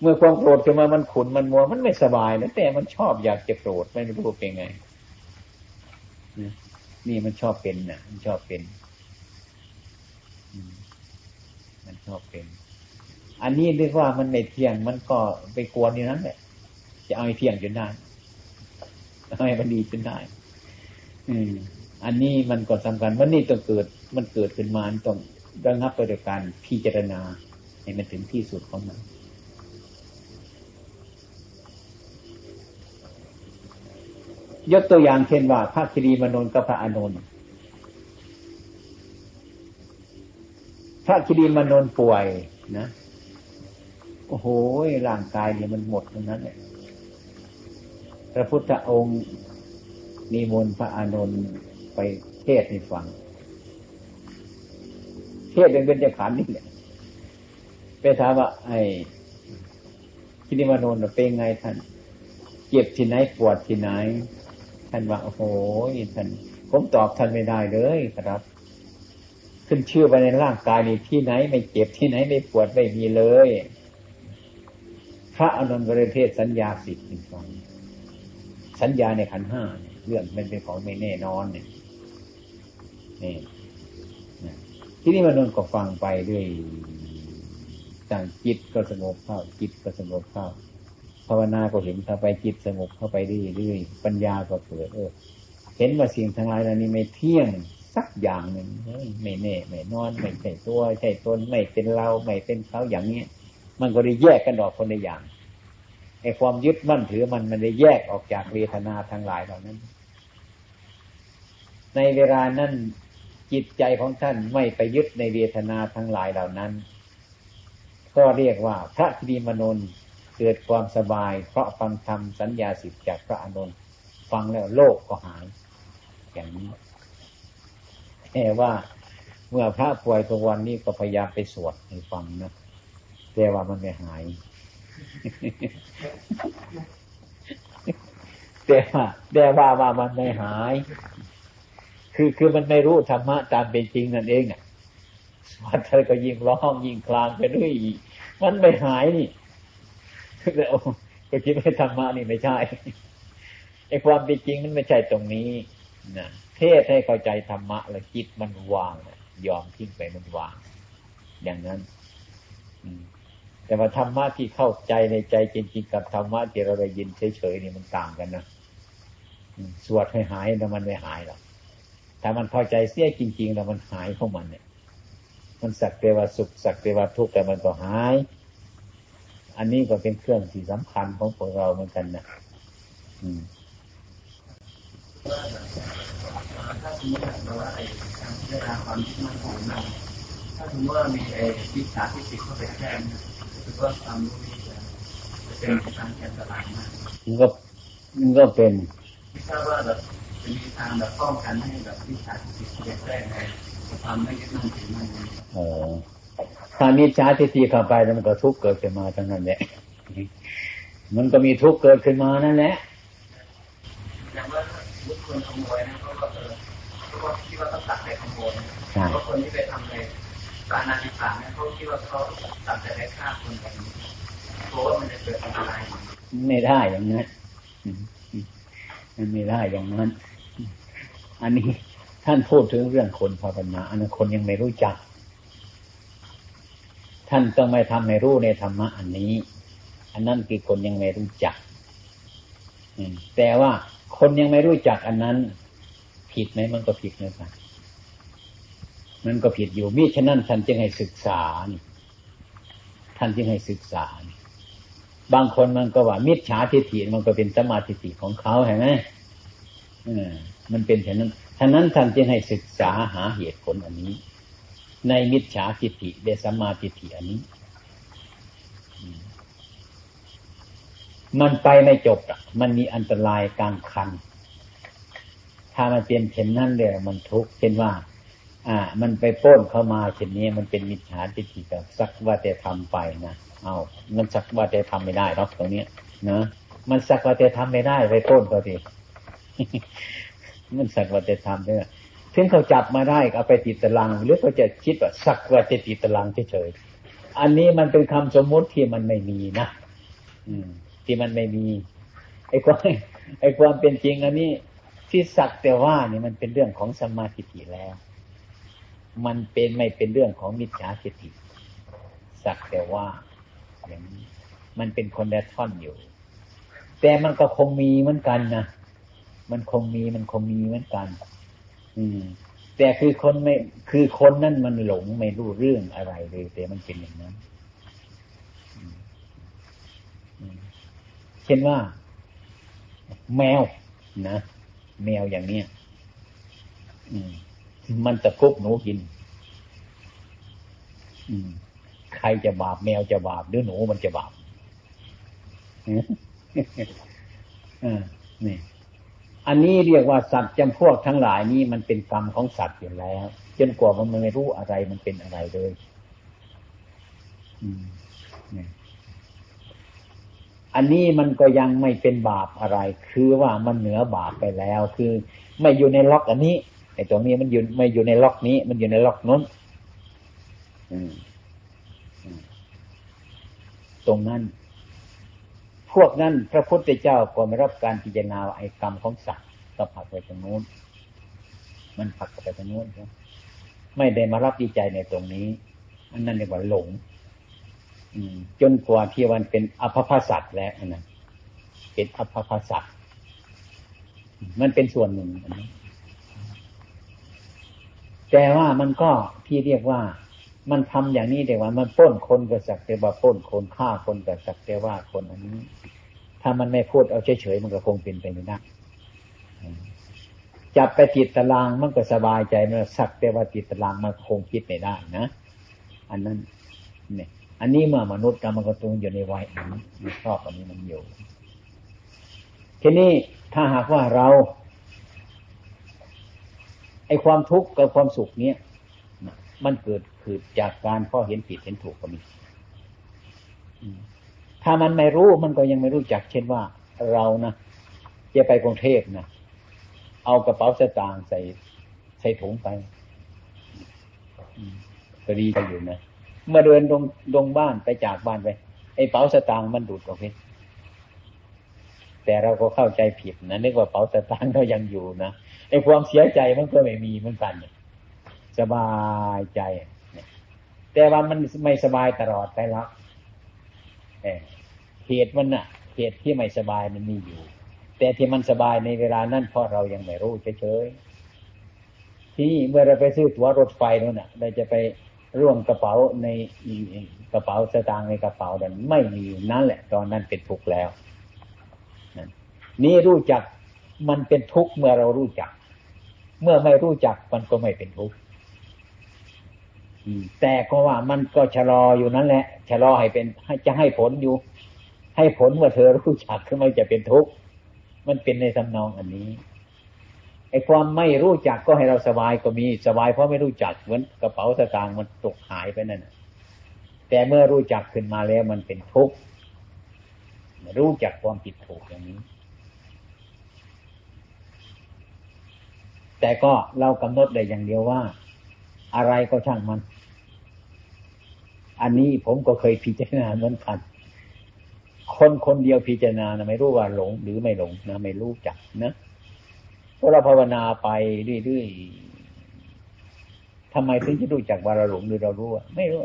เมื่อความโกรธขึ้นมามันขุนมันมัวมันไม่สบายนะแต่มันชอบอยากจะโกรธไม่รู้เป็นไงนี่มันชอบเป็นนะมันชอบเป็น มันชอบเป็น อันนี้เรียกว่ามันในเที่ยง มันก็ไปกวนอยู่นั้นแหละจะเอาไอ้เที่ยงจนได้เอาให้มันดีจนได้ อืม อันนี้มันก็สำคัญว่านี่ต้องเกิด มันเกิดขึ้นมาต้องระงับไปด้วยการพิจารณาให้มันถึงที่สุดของมันยกตัวอย่างเช่นว่าพระคิรีมนนกับพระอานนท์พระคิรีมนนป่วยนะ โอ้โหร่างกายเนี่ยมันหมดตรงนั้นเลยพระพุทธองค์นิมนต์พระอานนท์ไปเทศให้ฟัง เทศเป็นเบญจขันธ์นี่แหละไปถามว่า ไอ้คินิมานนท์เป็นไงท่าน เจ็บที่ไหนปวดที่ไหน ท่านว่าโอ้โหท่าน ผมตอบท่านไม่ได้เลยครับขึ้นชื่อไปในร่างกายนี่ที่ไหนไม่เจ็บที่ไหนไม่ปวดไม่มีเลย ระอนุนบริเทศสัญญาสิทธิ์ฟังสัญญาในขันห้าเรื่องมันเป็นของไม่แน่นอนเนี่ยนี่ที่นี่มนุษย์ก็ฟังไปด้วยสั่งจิตก็สงบเข้า จิตก็สงบเข้าภาวนาก็เห็นเข้าไปจิตสงบเข้าไปเรื่อยๆปัญญาก็เกิดเออเห็นว่าสิ่งทั้งหลายเหล่านี้ไม่เที่ยงสักอย่างหนึ่งไม่แน่ไม่นอนไม่ใช่ตัวใช่ตนไม่เป็นเราไม่เป็นเขาอย่างนี้ มันก็ได้แยกกันออกคนละอย่างไอ้ความยึดมั่นถือมันมันได้แยกออกจากเวทนาทั้งหลายเหล่านั้น ในเวลานั้นจิตใจของท่านไม่ไปยึดในเวทนาทั้งหลายเหล่านั้น ก็เรียกว่าพระธิดีมนนเกิดความสบาย เพราะฟังธรรมสัญญาสิทธิจากพระอนุนฟังแล้วโลกก็หาย อย่างนี้แต่ว่าเมื่อพระป่วยตัววันนี้ก็พยายามไปสวดให้ฟังนะ แต่ว่ามันไม่หาย แต่ว่าแต่ว่าว่ามันไม่หาย คือคือมันไม่รู้ธรรมะตามเป็นจริงนั่นเองอะวัดเธอก็ยิ่งร้องยิ่งคลางไปเรื่อยมันไม่หายนี่แล้วก็คิดว่าธรรมะนี่ไม่ใช่ไอ้ความเป็นจริงมันไม่ใช่ตรงนี้นะเทศให้เข้าใจธรรมะ แล้วจิตมันวางยอมทิ้งไปมันวาง อย่างนั้น แต่ว่าธรรมะที่เข้าใจในใจจริงๆกับธรรมะที่เราได้ยินเฉยๆนี่มันต่างกันนะสวดให้หายแต่มันไม่หายหรอกถ้ามันพอใจเสียจริง ๆ แล้วมันหายของมันเนี่ย มันสักแต่ว่าสุขสักแต่ว่าทุกข์แต่มันก็หาย อันนี้ก็เป็นเครื่องที่สำคัญของพวกเราเหมือนกันนะอืมถ้าสมมติว่าไอ้เวลาความคิดมันของเราถ้าสมมติว่ามีไอ้วิชาที่ติดเข้าไปแทน คือว่าความรู้นี้จะเป็นทางอันตรายมากมันก็มันก็เป็นไม่ทราบว่าแบบจะมีทางแบบป้องกันให้แบบวิชาที่ติดเข้าไปแทนในความไม่ยึดมั่นถือมั่นอ๋อถ้ามีชาทิฏฐิเข้าไปแล้วมันก็ทุกข์เกิดขึ้นมาทั้งนั้นแหละมันก็มีทุกข์เกิดขึ้นมานั่นแหละอย่างว่าบุคคลขโมยนะเขาก็เออเขาก็คิดว่าต้องตัดไปขโมยเพราะคนที่ไปทำใน การนาฬิกาเนี่ยเขาคิดว่าเขาตัดแต่ได้ฆ่าคนแบบนี้เพราะว่ามันจะเกิดอันตรายไม่ได้อย่างนั้นมันไม่ได้อย่างนั้น อันนี้ท่านพูดถึงเรื่องคนภาวนาอันนั้นคนยังไม่รู้จัก ท่านต้องไม่ทำให้รู้ในธรรมะอันนี้ อันนั้นคือคนยังไม่รู้จักแต่ว่าคนยังไม่รู้จักอันนั้น ผิดไหมมันก็ผิดนะครับ มันก็ผิดอยู่มิฉะนั้นท่านจึงให้ศึกษานี่ท่านจึงให้ศึกษาบางคนมันก็ว่ามิจฉาทิฏฐิมันก็เป็นสมาธิฏฐิของเขาเห็นไหมมันเป็นเช่นนั้นท่านั้นท่านจึงให้ศึกษาหาเหตุผลอันนี้ ในมิจฉาทิฏฐิเดสมาทิฏฐิอันนี้ มันไปไม่จบอะ มันมีอันตรายกลางคัน ถ้ามันเป็นเช่นนั้นเลยมันทุกข์เช่นว่า อ่า มันไปป้นเข้ามาเช่นนี้มันเป็นมิจฉาทิฏฐิกับสักว่าแต่ทำไปนะเอามันสักว่าแต่ทำไม่ได้หรอกตรงนี้ยนะมันสักว่าแต่ทำไม่ได้ไปป้นก็ดีมันสักว่าแต่ทำเนี่ยถึงเขาจับมาได้เอาไปติดตาราง หรือเขาจะคิดว่าสักว่าจะติดตารางเฉยๆอันนี้มันเป็นคำสมมติที่มันไม่มีนะอืม ที่มันไม่มีไอ้ความไอ้ความเป็นจริงอันนี้ที่สักแต่ว่านี่มันเป็นเรื่องของสมาธิแล้ว มันเป็นไม่เป็นเรื่องของมิจฉาทิฏฐิสักแต่ว่าอย่างนี้มันเป็นคนละท่อนอยู่ แต่มันก็คงมีเหมือนกันนะมันคงมีมันคงมีเหมือนกัน อืม แต่คือคนไม่คือคนนั่นมันหลงไม่รู้เรื่องอะไรเลย แต่มันเป็นอย่างนั้นเช่นว่า แมวนะแมวอย่างเนี้ยมั มันจะคุบหนูกินใครจะบาปแมวจะบาปหรือหนูมันจะบาปนี่อันนี้เรียกว่าสัตว์จำพวกทั้งหลายนี่มันเป็นกรรมของสัตว์อยู่แล้วจนกว่ามันไม่รู้อะไรมันเป็นอะไรเลยอันนี้มันก็ยังไม่เป็นบาปอะไร คือว่ามันเหนือบาปไปแล้ว คือ ไม่อยู่ในล็อกอันนี้ ไอ้ตรงนี้มันอยู่ไม่อยู่ในล็อกนี้ มันอยู่ในล็อกนู้นตรงนั้น พวกนั้นพระพุทธเจ้าก็ไม่รับการพิจารณาไอ้กรรมของสัตว์ก็ผักไปตรงนู้น มันผักไปตรงนู้นครับไม่ได้มารับดีใจในตรงนี้ อันนั้นเรียกว่าหลงจนกว่าที่วันเป็นอภพสัตแล้วนะเป็นอภพสัตมันเป็นส่วนหนึ่งน แต่ว่ามันก็ที่เรียกว่ามันทำอย่างนี้เดียว่ามันป้นคนกับสักแต่ว่าป้นคนฆ่าคนกับสักแต่ว่าคนอันนี้ ถ้ามันไม่พูดเอาเฉยๆมันก็คงเป็นไปไม่ได้จับไปติดตารางมันก็สบายใจมื่อสักแต่ว่าติดตารางมันคงคิดไม่ได้นะอันนั้นเนี่ย อันนี้เมื่อมนุษย์กรรมกระตุงอยู่ในวัยอันนี้มันชอบอันนี้มันอยู่ ทีนี้ถ้าหากว่าเรา ไอความทุกข์กับความสุขเนี้ยมันเกิดคือจากการพ่อเห็นผิดเห็นถูกก็มีถ้ามันไม่รู้มันก็ยังไม่รู้จัก เช่นว่าเรานะจะไปกรุงเทพนะเอากระเป๋าสตางค์ใส่ใส่ถุงไปก็ดีไปอยู่นะเมื่อเดินลงลงบ้านไปจากบ้านไป ไอ้เป๋าสตางค์มันดูดออกไปแต่เราก็เข้าใจผิดนะนึกว่าเป๋าสตางค์เรายังอยู่นะ ไอ้ความเสียใจมันก็ไม่มีเหมือนกันสบายใจ แต่ว่ามันไม่สบายตลอดไปแล้วเหตุมันน่ะ เหตุที่ไม่สบายมันมีอยู่ แต่ที่มันสบายในเวลานั้นเพราะเรายังไม่รู้เฉยๆที่เมื่อเราไปซื้อตั๋วรถไฟนั่นน่ะ เราจะไปร่วมกระเป๋าในกระเป๋าสตางค์ในกระเป๋านั้นไม่มีนั่นแหละ ตอนนั้นเป็นทุกข์แล้วนี่รู้จักมันเป็นทุกข์เมื่อเรารู้จัก เมื่อไม่รู้จักมันก็ไม่เป็นทุกข์แต่ก็ว่ามันก็ชะลออยู่นั่นแหละ ชะลอให้เป็นให้จะให้ผลอยู่ ให้ผลเมื่อเธอรู้จักขึ้นมาจะเป็นทุกข์มันเป็นในทำนองอันนี้ไอ้ความไม่รู้จักก็ให้เราสบายก็มีสบายเพราะไม่รู้จักเหมือนกระเป๋าสตางค์มันตกหายไปนั่นแต่เมื่อรู้จักขึ้นมาแล้วมันเป็นทุกข์รู้จักความผิดถูกอย่างนี้ แต่ก็เรากำหนดได้อย่างเดียวว่า อะไรก็ช่างมัน อันนี้ผมก็เคยพิจารณาเหมือนกัน คนคนเดียวพิจารณานะไม่รู้ว่าหลง หรือไม่หลงนะไม่รู้จักนะพอเราภาวนาไปเรื่อยๆทำไมถึงจะรู้จักว่าเราหลงหรือเรารู้ไม่รู้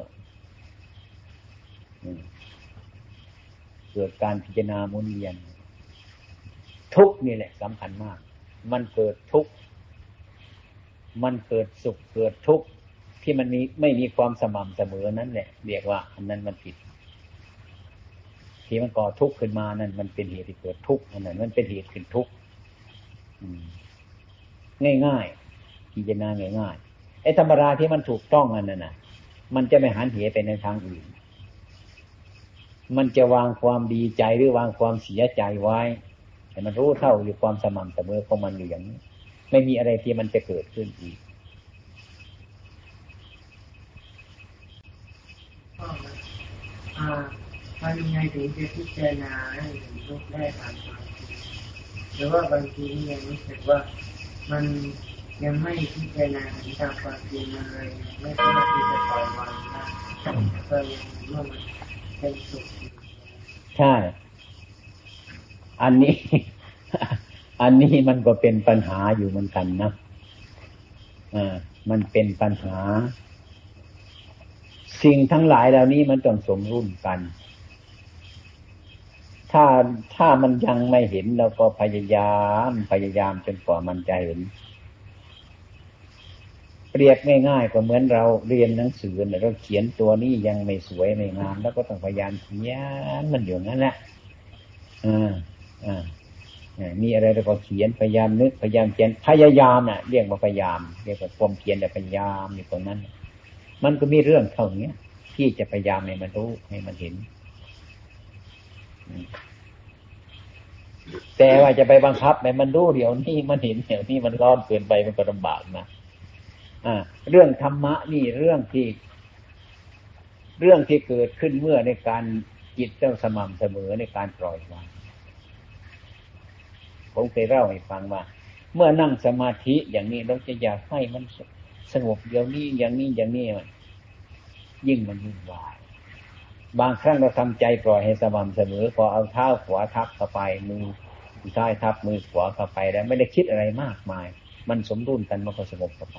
เกิดการพิจารณามุนเวียนทุกนี่แหละสำคัญมาก มันเกิดทุก มันเกิดสุขเกิดทุกข์ที่มันมีไม่มีความสม่ำเสมอนั่นแหละเรียกว่า อันนั้นมันผิด ที่มันก่อทุกข์ขึ้นมานั่นมันเป็นเหตุที่เกิดทุกข์อันนั้นมันเป็นเหตุขึ้นทุกข์ง่ายๆพิจารณาง่ายๆไอ้ธรรมราที่มันถูกต้องอันนั้นน่ะ มันจะไม่หันเหไปในทางอื่น มันจะวางความดีใจหรือวางความเสียใจไว้แต่มันรู้เท่าอยู่ความสม่ำเสมอของมันอยู่อย่างนี้ ไม่มีอะไรที่มันจะเกิดขึ้นอีกทำยังไงถึงจะพิจารณาให้ลูกได้ตามความจริงหรือว่าบางทียังรู้สึกว่ามันยังไม่พิจารณาถึงตามความจริงเลยไม่สามารถที่จะปล่อยวางได้ก็ยังว่ามันเป็นสุขใช่ อันนี้ อันนี้มันก็เป็นปัญหาอยู่เหมือนกันนะอ่ามันเป็นปัญหา สิ่งทั้งหลายเหล่านี้มันต้องสมรุ่นกัน ถ้าถ้ามันยังไม่เห็นเราก็พยายามพยายามจนกว่ามันจะเห็น เปรียบง่ายๆก็เหมือนเราเรียนหนังสือเราเขียนตัวนี้ยังไม่สวยไม่งาม แล้วก็ต้องพยายามเขียนมันอยู่นั่นแหละอ่าอ่า มีอะไรเราก็เขียนพยายามนึกพยายามเขียนพยายามน่ะ เรียกว่าพยายาม เรียกว่าความเขียนแต่พยายามอยู่ตรงนั้น มันก็มีเรื่องเท่านี้ที่จะพยายามให้มันรู้ให้มันเห็น แต่ว่าจะไปบังคับให้มันรู้เดี๋ยวนี้มันเห็นเดี๋ยวนี้มันร้อนเกินไปมันก็ลำบากนะอ่า เรื่องธรรมะนี่เรื่องที่ เรื่องที่เกิดขึ้นเมื่อในการจิตเจ้าสม่ำเสมอในการปล่อยวาง ผมเคยเล่าให้ฟังว่าเมื่อนั่งสมาธิอย่างนี้เราจะอยากให้มันสงบเดี๋ยวนี้อย่างนี้อย่างนี้ยิ่งมันยิ่งวาย บางครั้งเราทำใจปล่อยให้สม่ำเสมอพอเอาเท้าขวาทับเข้าไปมือซ้ายทับมือขวาเข้าไปแล้วไม่ได้คิดอะไรมากมาย มันสมดุลกันมันก็สงบเข้าไป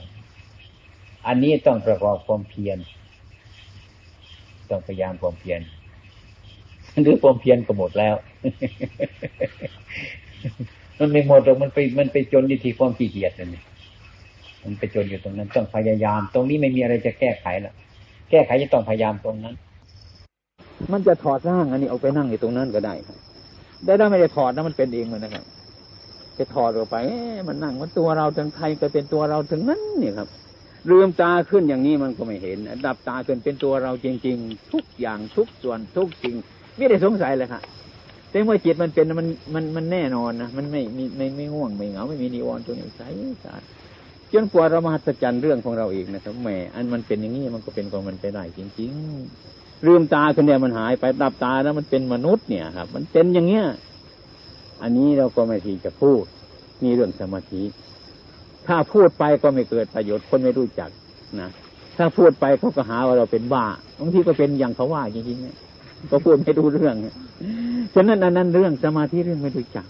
อันนี้ต้องประกอบความเพียรต้องพยายามความเพียรหรือความเพียรก็หมดแล้ว มันไม่หมดหรอกมันไปมันไปจนที่ความขี้เกียจนี่มันไปจนอยู่ตรงนั้นต้องพยายาม ตรงนี้ไม่มีอะไรจะแก้ไขแล้วแก้ไขจะต้องพยายามตรงนั้น มันจะถอดร่างอันนี้เอาไปนั่งอยู่ตรงนั้นก็ได้ครับได้ถ้ไม่ได้ถอดนะมันเป็นเองเลยนะครับจะถอดออกไปมันนั่งมันตัวเราถึงใครก็เป็นตัวเราถึงนั้นนี่ครับลืมตาขึ้นอย่างนี้มันก็ไม่เห็น ดับตาขึ้นเป็นตัวเราจริง ๆ ทุกอย่างทุกส่วนทุกสิ่งไม่ได้สงสัยเลยครับ แต่เมื่อจิตมันเป็นมันมันมันแน่นอนนะมันไม่มีไม่ไม่ง่วงไม่เหงาไม่มีนิวรณ์ตัวนี้ใสสะอาดจนกว่าเรามหัศจรรย์เรื่องของเราเองนะครับแหมอันมันเป็นอย่างนี้มันก็เป็นของมันไปได้จริงๆลืมตาขึ้นเนี่ยมันหายไปดับตาแล้วมันเป็นมนุษย์เนี่ยครับ มันเป็นอย่างเงี้ยอันนี้เราก็ไม่ทีจะพูดนี่เรื่องสมาธิถ้าพูดไปก็ไม่เกิดประโยชน์คนไม่รู้จักนะถ้าพูดไปเขาก็หาว่าเราเป็นบ้าบางทีก็เป็นอย่างเขาว่าจริงๆเนี่ย ก็พูดไม่รู้เรื่องฉะนั้นอันนั้นเรื่องสมาธิเรื่องไม่รู้จัก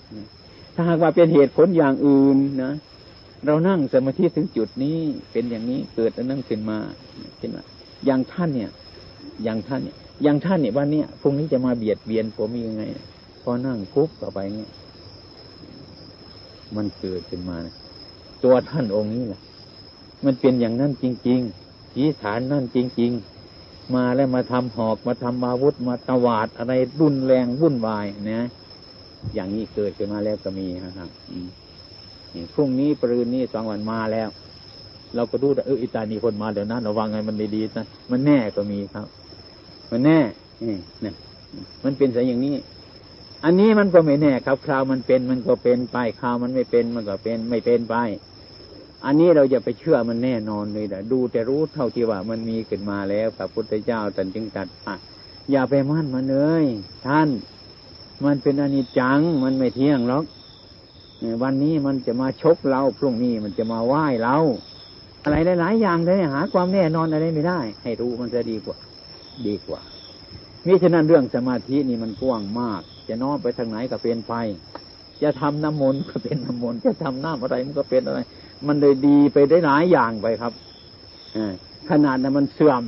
ถ้าหากว่าเป็นเหตุผลอย่างอื่นนะเรานั่งสมาธิถึงจุดนี้เป็นอย่างนี้เกิดอันนั้นขึ้นมาขึ้นมาอย่างท่านเนี่ย อย่างท่านเนี่ย อย่างท่านเนี่ยวันนี้พรุ่งนี้จะมาเบียดเบียนผมยังไง พอนั่งคุบต่อไปเนี่ยมันเกิดขึ้นมาตัวท่านองค์นี้แหละมันเป็นอย่างนั้นจริงๆจีฐานนั่นจริง ๆ มาแล้วมาทำหอกมาทำอาวุธมาตวาดอะไรรุนแรงวุ่นวายนะอย่างนี้เกิดขึ้นมาแล้วก็มีนะครับพรุ่งนี้ปรืนนี้สองวันมาแล้ว เราก็ดูแต่เอออิตานีคนมาเดี๋ยวนั้นระวังไงมันดีๆนะมันแน่ก็มีครับ มันแน่เนี่ยมันเป็นสายอย่างนี้ อันนี้มันก็ไม่แน่ครับ คราวมันเป็นมันก็เป็นไปคราวมันไม่เป็นมันก็เป็นไม่เป็นไป อันนี้เราจะไปเชื่อมันแน่นอนเลยแต่ดูแต่รู้เท่าที่ว่ามันมีขึ้นมาแล้วพระพุทธเจ้าตรัสจึงตัดอะอย่าไปมั่นมันเลยท่าน มันเป็นอนิจจัง มันไม่เที่ยงหรอกวันนี้มันจะมาชกเราพรุ่งนี้มันจะมาไหว้เรา อะไรหลายๆอย่างเลยหา ความแน่นอนอะไรไม่ได้ ให้รู้มันจะดีกว่า ดีกว่ามิฉะนั้นเรื่องสมาธินี่มันกว้างมาก จะน้อมไปทางไหนก็เป็นไป จะทำน้ำมนต์ก็เป็นน้ำมนต์จะทำน้ำอะไรมันก็เป็นอะไร มันเลยดีไปได้หลายอย่างไปครับอขนาดนั้นมันเสื่อม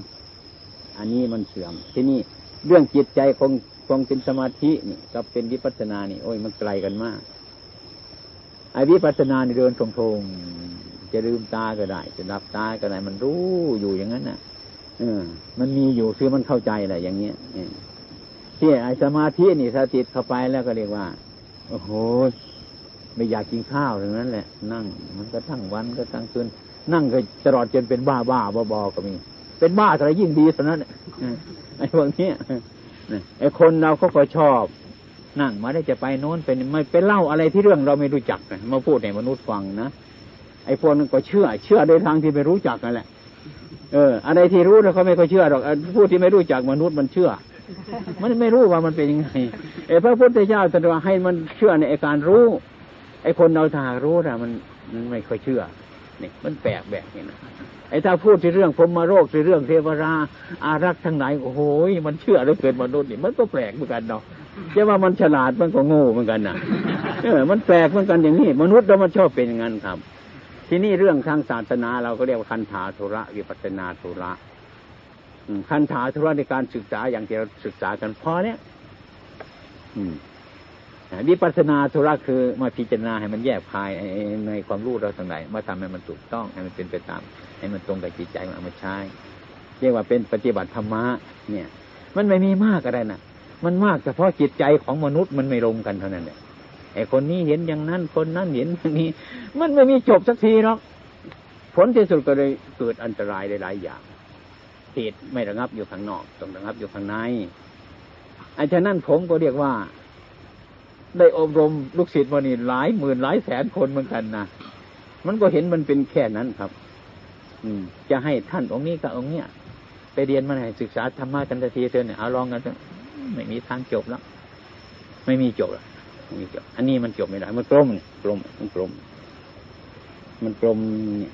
อันนี้มันเสื่อม ที่นี่เรื่องจิตใจคงคงเป็นสมาธินี่กับเป็นวิปัสสนานี่ โอ้ยมันไกลกันมากไอ้วิปัสสนานี่เดินทงๆจะลืมตาก็ได้ จะรับตาก็ได้ มันรู้อยู่อย่างนั้นน่ะเออ มันมีอยู่คือมันเข้าใจแหละอย่างเงี้ยที่ไอสมาธินี่ถ้าติเข้าไปแล้วก็เรียกว่า โอ้โห ไม่อยากกินข้าวอย่างนั้นแหละ นั่ง มันก็ทั้งวันก็ทั้งคืนนั่งก็ตลอดจนเป็นบ้าบ้าบอบอก็มี เป็นบ้าอะไรยิ่งดีเท่านั้นไอ้พวกนี้ไอ้คนเราเขาก็ชอบ นั่งมาได้จะไปโน้นเป็นไม่ไปเล่าอะไรที่เรื่องเราไม่รู้จักมาพูดให้มนุษย์ฟังนะไอ้พวกนั้นก็เชื่อ เชื่อโดยทางที่ไม่รู้จักกันแหละเอออะไรที่รู้แล้วเขาไม่ค่อยเชื่อหรอกพูดที่ไม่รู้จักมนุษย์มันเชื่อ มันไม่รู้ว่ามันเป็นยังไงไอ้พระพุทธเจ้าตรัสว่าให้มันเชื่อในการรู้ อ้คนเราถ้ารู้นะมันมันไม่ค่อยเชื่อนี่มันแปลกแบบนี้นะไอ้ถ้าพูดที่เรื่องพรมโรคที่เรื่องเทวรา อารักษ์ทั้งไหนโอ้โหมันเชื่อแล้วเกิดมนุษย์นี่มันก็แปลกเหมือนกันเนาะจะว่ามันฉลาดมันก็โง่เหมือนกันนะเออมันแปลกเหมือนกันอย่างนี้มนุษย์เรามันชอบเป็นอย่างนั้นครับ ที่นี่เรื่องทางศาสนาเราก็เรียกว่าคันธาธุระวิปัสนาธุระคันถาธุระในการศึกษาอย่างที่เราศึกษากันพอเนี้ยอืม วิปัสนาธุระคือมาพิจารณาให้มันแยกภายในความรู้เราทั้งหลายมาทำให้มันถูกต้องให้มันเป็นไปตาม ให้มันตรงกับจิตใจมันเอามาใช้เรียกว่าเป็นปฏิบัติธรรมะเนี่ย มันไม่มีมากอะไรนะมันมากเฉพาะจิตใจของมนุษย์มันไม่ลงกันเท่านั้นแหละไอ้คนนี้เห็นอย่างนั้นคนนั้นเห็นอย่างนี้ มันไม่มีจบสักทีหรอกผลที่สุดก็เลยเกิดอันตรายหลายอย่างเหตุไม่ระงับอยู่ข้างนอกต้องระงับอยู่ข้างในอันฉะนั้นผมก็เรียกว่า ได้อบรมลูกศิษย์มานี่หลายหมื่นหลายแสนคนเหมือนกันนะมันก็เห็นมันเป็นแค่นั้นครับ อืม จะให้ท่านองค์นี้กับองค์เนี้ยไปเรียนมาไหนศึกษาธรรมะกันทีเถอะเนี่ยเอาลองกันไม่มีทางจบแล้ว ไม่มีจบแล้วไม่มีจบ อันนี้มันจบไม่ได้มันกลมกลมมันกลม มันกลมเนี่ย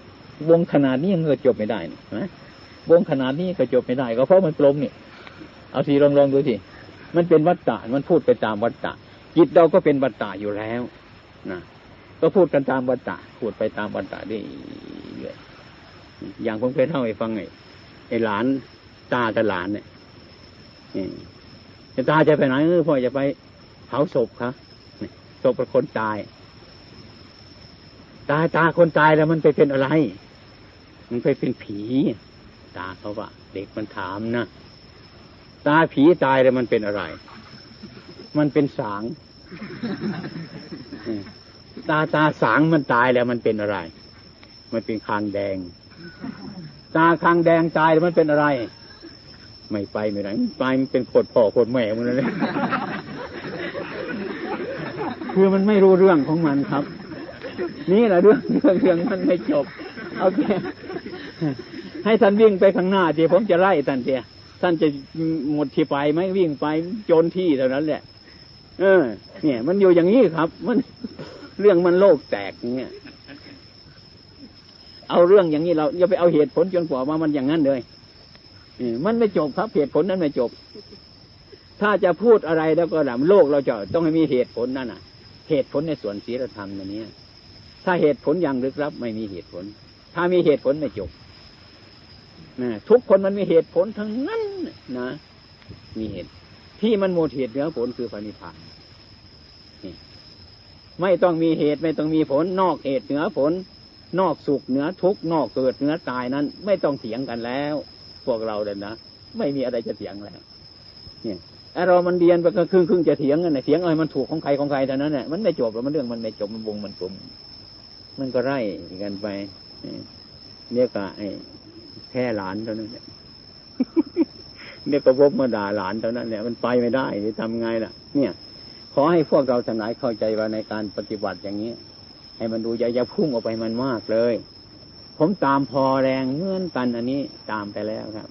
วงขนาดนี้มันก็จบไม่ได้นะวงขนาดนี้ก็จบไม่ได้ ก็เพราะมันกลมเนี่ยเอาทีลองลองดูสิมันเป็นวัตตะมันพูดไปตามวัตตะ จิตเราก็เป็นวัตตะอยู่แล้วนะก็พูดกันตามวัตตะพูดไปตามวัตตะได้เยอะอย่างผมเคยเล่าให้ฟังไงไอ้หลานตากับหลานเนี่ยจะตาจะไปไหนเออพ่อจะไปเผาศพครับศพคนตาย ตายตาคนตายแล้วมันไปเป็นอะไร มันไปเป็นผี ตาเขาว่าเด็กมันถามนะตาผีตายแล้วมันเป็นอะไร มันเป็นสาง ตาตาสางมันตายแล้วมันเป็นอะไร มันเป็นคางแดง ตาคางแดงตายแล้วมันเป็นอะไร ไม่ไปไม่ไหนไปมันเป็นโคตรพ่อโคตรแม่มันเลยคือมันไม่รู้เรื่องของมันครับ นี่แหละเรื่องเรื่องเรื่องมันไม่จบโอเคให้ท่านวิ่งไปข้างหน้าเดี๋ยวผมจะไล่ท่านเดียท่านจะหมดที่ไปไหมวิ่งไปโจนที่เท่านั้นแหละ เออ เนี่ย มันอยู่อย่างนี้ครับ มันเรื่องมันโลกแตกเนี่ย เอาเรื่องอย่างนี้เราอย่าไปเอาเหตุผลจนกว่าว่ามันอย่างนั้นเลยมันไม่จบครับเหตุผลนั้นไม่จบ ถ้าจะพูดอะไรแล้วก็แบบโลกเราจะต้องให้มีเหตุผลนั่นน่ะ เหตุผลในส่วนศีลธรรมอันนี้ถ้าเหตุผลอย่างลึกลับ ไม่มีเหตุผล ถ้ามีเหตุผลไม่จบนะทุกคนมันมีเหตุผลทั้งนั้นนะมีเหตุ ที่มันหมดเหตุเหนือผลคือปณิพานไม่ต้องมีเหตุไม่ต้องมีผล นอกเหตุเหนือผล นอกสุขเหนือทุกนอกเกิดเหนือตายนั้น ไม่ต้องเถียงกันแล้ว พวกเราเลยนะไม่มีอะไรจะเถียงแล้ว เนี่ยไอเรามันเรียนไปก็ครึ่งครึ่งจะเถียงกันเถียงอะไรมันถูกของใครของใครเท่านั้นแหละมันไม่จบแล้วมันเรื่องมันไม่จบมันวงมันกลมมันก็ไร่กันไปเนี่ยก็ไอ้แค่หลานเท่านั้น เนี่ยเนี่ยก็พบมาด่าหลานเท่านั้นเนี่ยมันไปไม่ได้จะทำไงล่ะ เนี่ย ขอให้พวกเราทั้งหลายเข้าใจว่าในการปฏิบัติอย่างนี้ ให้มันดูอย่าอย่าพุ่งออกไปมันมากเลย ผมตามพอแรงเหมือนกันอันนี้ตามไปแล้วครับ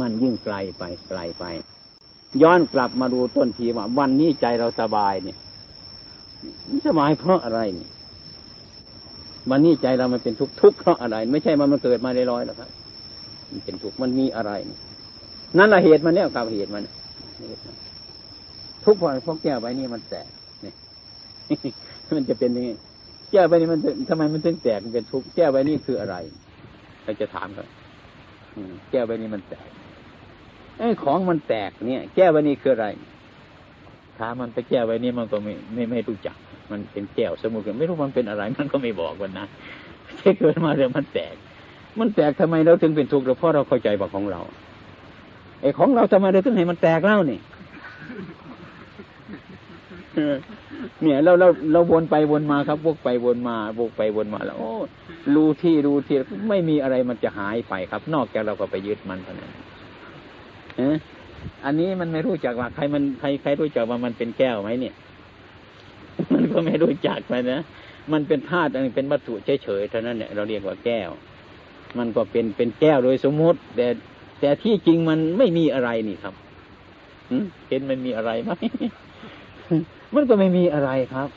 มันยิ่งไกลไปไกลไป ย้อนกลับมาดูต้นทีว่าวันนี้ใจเราสบายเนี่ยสบายเพราะอะไรเนี่ยวันนี้ใจเรามันเป็นทุกข์ทุกข์เพราะอะไร ไม่ใช่มันมันเกิดมาลอยๆหรอกครับ มันเป็นทุกข์มันมีอะไรนั่ นแหละเหตุมันเนี่ยกับเหตุมันทุกพราะเพราะแก้วใบนี้มันแตกเนี่ยมันจะเป็นยังไงแก้วใบนี้มันทำไมมันถึงแตกมันเป็นทุกแก้วใบนี้คืออะไรเราจะถามกันแก้วใบนี้มันแตกไอ้ของมันแตกเนี่ย แก้วใบนี้คืออะไรถามมันไปแก้วใบนี้มันก็ไม่ไม่ไม่รู้จัก มันเป็นแก้วสมุนไม่รู้มันเป็นอะไร มันก็ไม่บอกวันนะแค่เกิดมาเดี๋ยวมันแตก มันแตกทำไมเราถึงเป็นทุกข์เพราะเราเข้าใจบอกของเรา ไอ้ของเราทำไมเราถึงให้มันแตกเล่านี่เนี่ยเราเราเราวนไปวนมาครับวกไปวนมาวกไปวนมาแล้ว โอ้รู้ที่รู้ที่ไม่มีอะไรมันจะหายไปครับ นอกจากเราก็ไปยึดมันเท่านั้นอันนี้มันไม่รู้จักว่าใครมันใครใครรู้จักว่ามันเป็นแก้วไหมเนี่ย มันก็ไม่รู้จักไปนะมันเป็นธาตุเป็นวัตถุเฉยๆเท่านั้นเนี่ยเราเรียกว่าแก้ว มันก็เป็นเป็นแก้วโดยสมมุติแต่ แต่ที่จริงมันไม่มีอะไรนี่ครับเห็นมันมีอะไรไหมมันก็ไม่มีอะไรครับ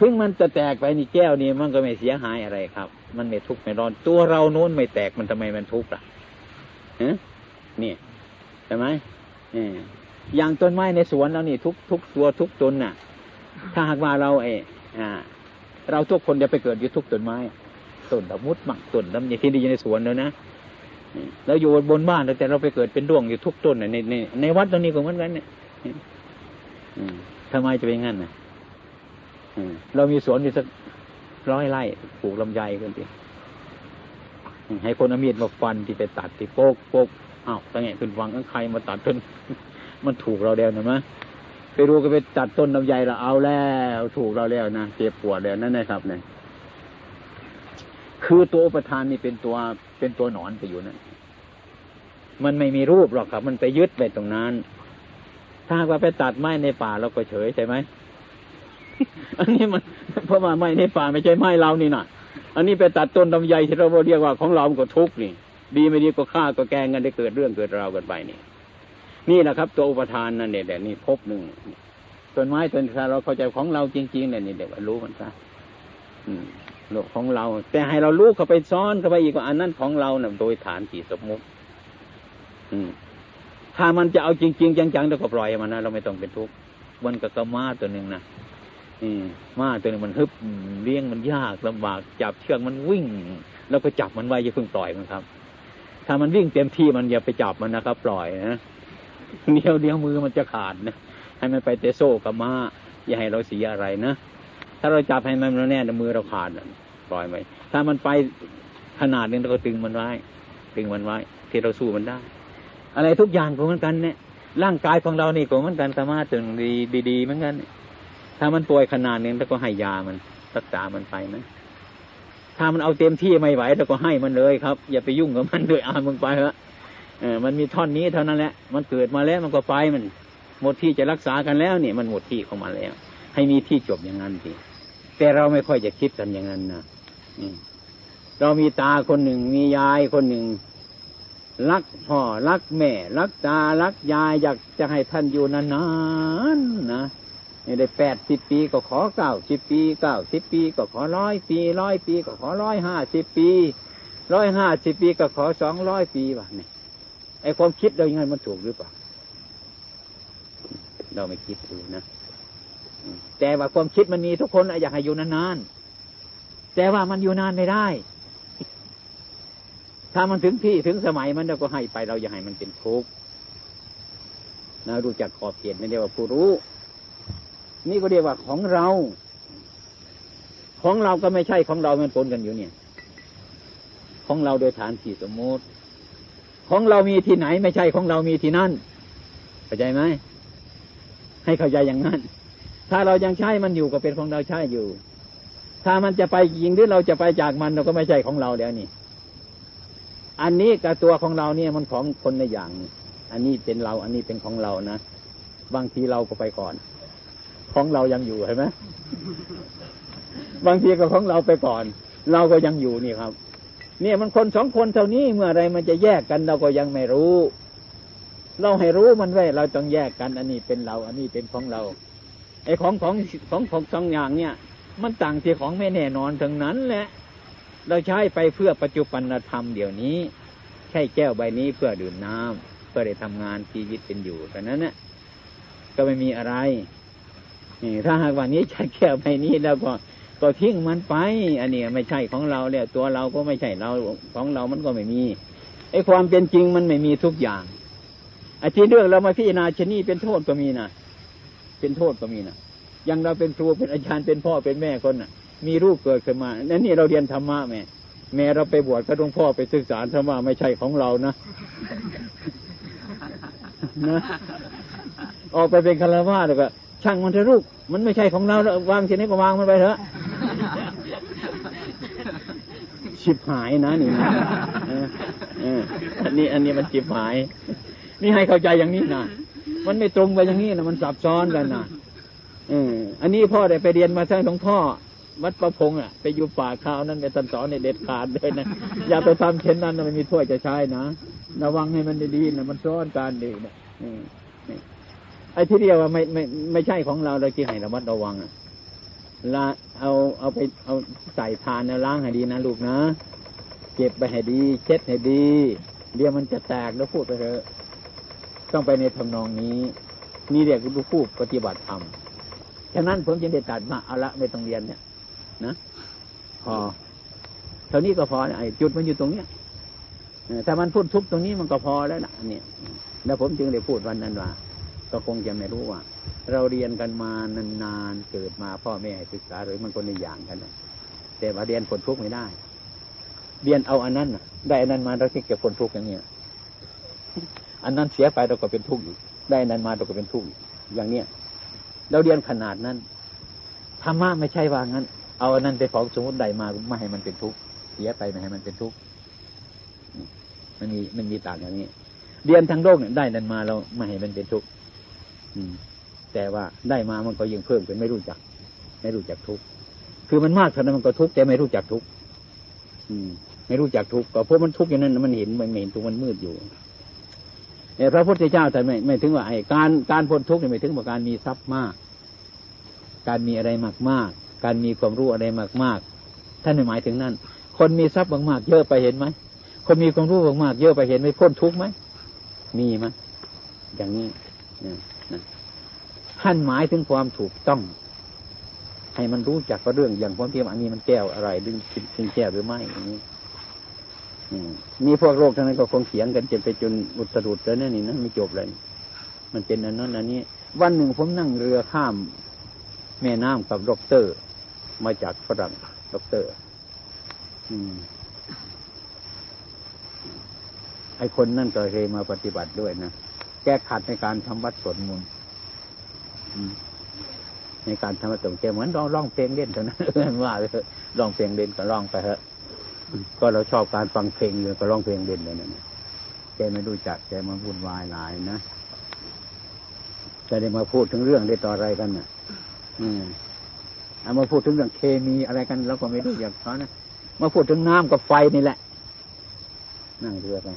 ถึงมันจะแตกไปนี่แก้วนี่มันก็ไม่เสียหายอะไรครับ มันไม่ทุกข์ไม่ร้อน ตัวเราโน้นไม่แตกมันทำไมมันทุกข์ล่ะเนี่ยใช่ไหมอย่างต้นไม้ในสวนเรานี่ ทุกทุกตัวทุกต้นน่ะ ถ้าหากว่าเราเออเราทุกคนจะไปเกิดอยู่ทุกต้นไม้ต้นดอกมุดหมักต้นลำไยที่ดีอยู่ในสวนแล้วนะ เราอยู่บนบ้านแต่เราไปเกิดเป็นดวงอยู่ทุกต้นในในในวัดตรงนี้ก็เหมือนกันเนี่ยทำไมจะเป็นงั้นนะเรามีสวนอยู่สักร้อยไร่ปลูกลำไยกันทีให้คนอมีดมาฟันที่ไปตัดที่โป๊กโป๊กอ้าวตั้งไงขึ้นฟังใครมาตัดจนมันถูกเราเดียวนะมั้ยไปรู้ก็ไปตัดต้นลำไยเราเอาแล้ว ถูกเราแล้วนะเจ็บปวดแล้วนั่นนะครับเนี่ยคือตัวประธานนี่เป็นตัว เป็นตัวหนอนไปอยู่นั่นมันไม่มีรูปหรอกครับ มันไปยึดไปตรงนั้น ถ้าว่าไปตัดไม้ในป่าเราก็เฉยใช่ไหมอันนี้มัน เพราะว่าไม้ในป่าไม่ใช่ไม้เรานี่นะอันนี้ไปตัดต้นลำไยที่เราเรียกว่าของเราก็ทุกนี่ ดีไม่ดีก็ฆ่าก็แกงกันได้เกิดเรื่องเกิดราวกันไปนี่ นี่แหละครับ ตัวอุปทานนั่นเนี่ยแต่นี่พบหนึ่งต้นไม้ต้นถ้าเราเข้าใจของเราจริงๆเนี่ยนี่เด็กรู้มันซะ โลกของเรา แต่ให้เรารู้เข้าไปซ้อนเข้าไปอีกว่าอันนั้นของเราเนี่ยโดยฐานที่สมมุติถ้ามันจะเอาจริง ๆ จังๆเราก็ปล่อยมันนะเราไม่ต้องเป็นทุกข์มันกับกระมาตัวหนึ่งนะม้าตัวนึงมันฮึบเลี้ยงมันยากลำบากจับเชือกมันวิ่ง แล้วก็จับมันไว้อย่าเพิ่งปล่อยมันครับ ถ้ามันวิ่งเต็มที่มันอย่าไปจับมันนะครับ ปล่อยนะเดี๋ยวเดี๋ยวมือมันจะขาดนะให้มันไปเตะโซ่กับมาอย่าให้เราเสียอะไรนะ ถ้าเราจับให้มันแน่นมือเราขาดปล่อยไปถ้ามันไปขนาดนึงเราก็ตึงมันไว้ตึงมันไว้ ที่เราสู้มันได้ อะไรทุกอย่างของมันกันเนี่ย ร่างกายของเรานี่ของมันกันสามารถถึงดีดีเหมือนกันถ้ามันป่วยขนาดนึงเราก็ให้ยามันรักษามันไปนะถ้ามันเอาเต็มที่ไม่ไหวเราก็ให้มันเลยครับ อย่าไปยุ่งกับมันด้วยอามึงไปเถอะเออมันมีท่อนนี้เท่านั้นแหละ มันเกิดมาแล้วมันก็ไปมัน หมดที่จะรักษากันแล้วเนี่ยมันหมดที่ของมันแล้ว ให้มีที่จบอย่างนั้นสิ แต่เราไม่ค่อยจะคิดกันอย่างนั้นนะเรามีตาคนหนึ่งมียายคนหนึ่ง รักพ่อรักแม่ รักตารักยายอยากจะให้ท่านอยู่นานๆนะได้แปดสิบปีก็ขอเก้าสิบปีเก้าสิบปีก็ขอร้อยปีร้อยปีก็ขอร้อยห้าสิบปีร้อยห้าสิบปีก็ขอสองร้อยปีวะเนี่ยไอความคิดเราอยังไงมันถูกหรือเปล่าเราไม่คิดดูนะ แต่ว่าความคิดมันมีทุกคนอยากให้อยู่นานๆแต่ว่ามันอยู่นานไม่ได้ ถ้ามันถึงที่ถึงสมัยมันเราก็ให้ไปเราอย่าให้มันเป็นทุกข์นะรู้จักขอบเขตไม่เรียกว่าผู้รู้ นี่ก็เรียกว่าของเรา ของเราก็ไม่ใช่ของเรามันปนกันอยู่เนี่ย ของเราโดยฐานที่สมมติของเรามีที่ไหนไม่ใช่ของเรามีที่นั่นเข้าใจไหมให้เข้าใจอย่างนั้น ถ้าเรายังใช้มันอยู่ก็เป็นของเราใช้อยู่ ถ้ามันจะไปยิงหรือเราจะไปจากมันเราก็ไม่ใช่ของเราแล้วนี่ อันนี้กับตัวของเราเนี่ยมันของคนในอย่าง อันนี้เป็นเรา อันนี้เป็นของเรานะ บางทีเราก็ไปก่อน ของเรายังอยู่เห็นไหมบางทีก็ของเราไปก่อน เราก็ยังอยู่นี่ครับเนี่ยมันคนสองคนเท่านี้เมื่อไรมันจะแยกกันเราก็ยังไม่รู้ เราให้รู้มันไว้เราต้องแยกกัน อันนี้เป็นเรา อันนี้เป็นของเรา ไอ้ของของของของสองอย่างเนี่ย มันต่างที่ของไม่แน่นอนทั้งนั้นแหละ เราใช้ไปเพื่อปัจจุบันธรรมเดี๋ยวนี้ ใช่แก้วใบนี้เพื่อดื่มน้ำเพื่อได้ทำงานชีวิตเป็นอยู่แต่นั้นเนี่ยก็ไม่มีอะไรนี่ถ้าหากวันนี้ใช้แก้วใบนี้แล้วก็ก็ทิ้งมันไป อันนี้ไม่ใช่ของเราแล้วตัวเราก็ไม่ใช่เราของเรามันก็ไม่มีไอ้ความเป็นจริงมันไม่มีทุกอย่างไอ้ที่เรื่องเรามาพิจารณาชนีเป็นโทษก็มีนะ เป็นโทษก็มีนะยังเราเป็นครูเป็นอาจารย์เป็นพ่อเป็นแม่คนน่ะ มีรูปเกิดขึ้นมานั่นนี่เราเรียนธรรมะแม่แม่เราไปบวชก็ต้องพ่อไปศึกษาธรรมะไม่ใช่ของเรานะนะออกไปเป็นคารวะแล้วก็ช่างมันเถอะลูกมันไม่ใช่ของเราวางทีนี้ก็วางมันไปเถอะชิบหายนะนี่นะอันนี้อันนี้มันชิบหาย นี่ให้เข้าใจอย่างนี้นะ มันไม่ตรงไปอย่างนี้นะมันซับซ้อนกันนะเอออันนี้พ่อได้ไปเรียนมาใช่หลวงพ่อวัดประพงอะ ไปอยู่ป่าข้าวนั้นไปตันสอนในเด็ดขาดเลยนะอย่าไปทำเช่นนั้นมันมีถ้วยจะใช้นะระวังให้มันดีๆนะมันซ้อนการดีนะไอ้ที่เรียกว่าไม่ไม่ไม่ใช่ของเราเลยที่ให้ระมัดระวังอะละเอาเอาไปเอาใส่ทานล้างให้ดีนะลูกนะ เก็บไปให้ดี เช็ดให้ดี เดี๋ยวมันจะแตกแล้วพูดไปเถอะ ต้องไปในทำนองนี้ นี่เรียกรู้ผู้ปฏิบัติธรรมฉะนั้นผมจึงได้ตัดมาเอาละไม่ต้องเรียนเนี่ยนะพอเท่านี้ก็พอไอ้จุดมันอยู่ตรงเนี้ยถ้ามันพูดทุกตรงนี้มันก็พอแล้วนะเนี่ยแล้วผมจึงได้พูดวันนั้นว่า ก็คงจะไม่รู้ว่า เราเรียนกันมานานๆเกิดมาพ่อแม่ศึกษาหรือมันคนในอย่างกันนะแต่ว่าเรียนผลทุกไม่ได้ เรียนเอาอันนั้นได้อันนั้นมาเราที่เก็บผลทุกอย่างเนี้ย อันนั้นเสียไปเราก็เป็นทุกข์อีกได้นั้นมาเราก็เป็นทุกข์อย่างเนี้ยเราเรียนขนาดนั้นธรรมะไม่ใช่ว่างั้น เอาอันนั้นไปของสมมติใดมาไม่ให้มันเป็นทุกข์เสียไปไม่ให้มันเป็นทุกข์มันมีมันมีต่างอย่างนี้ เรียนทางโลกเนี่ยได้นั้นมาเราไม่ให้มันเป็นทุกข์แต่ว่าได้มามันก็ยิ่งเพิ่มขึ้นไม่รู้จัก ไม่รู้จักทุกข์คือมันมากเท่านั้นมันก็ทุกข์แต่ไม่รู้จักทุกข์ไม่รู้จักทุกข์ก็เพราะมันทุกข์อย่างนั้นมันเห็นมันเห็นทุกข์มันมืดอยู่ พระพุทธเจ้าแต่ไม่ไม่ถึงว่าไอ้การการพ้นทุกข์เนี่ยไม่ถึงว่าการมีทรัพย์มาก การมีอะไรมากมากการมีความรู้อะไรมากมากท่านหมายถึงนั่นคนมีทรัพย์มากๆเยอะไปเห็นไหมคนมีความรู้มากๆเยอะไปเห็นไม่พ้นทุกข์ไหมมีไหมอย่างนี้นะท่านหมายถึงความถูกต้อง ให้มันรู้จักว่าเรื่องอย่างความเทียมอันนี้มันแก้วอะไรดึงดึงแก้วหรือไม่อย่างนี้ มีพวกโลกทั้งนั้นก็คงเถียงกันจนไปจนอุตรุดแล้วนั่นนี่นะไม่จบเลย มันเป็นอันนั้นอันนี้ วันหนึ่งผมนั่งเรือข้าม แม่น้ำกับด็อกเตอร์ มาจากฝรั่งด็อกเตอร์ อืมไอ้คนนั่นก็เคยมาปฏิบัติด้วยนะแก้ขัดในการทำวัตรสวดมนต์ในการทำวัตรสวดมนต์เหมือนร้องร้องเพลงเล่นเท่านั้นว่าเลยร้องเพลงเล่นก็ร้องไปเถอะ ก็เราชอบการฟังเพลงเลยก็ร้องเพลงเล่นเลยนะแกไม่รู้จักแกมาวุ่นวายหลายนะจะได้มาพูดถึงเรื่องได้ต่ออะไรกันนะ่ะ อืมเอามาพูดถึงเรื่องเคมีอะไรกันเราก็ไม่รู้อย่างเขานะมาพูดถึงน้ำกับไฟนี่แหละ นั่งเรือไป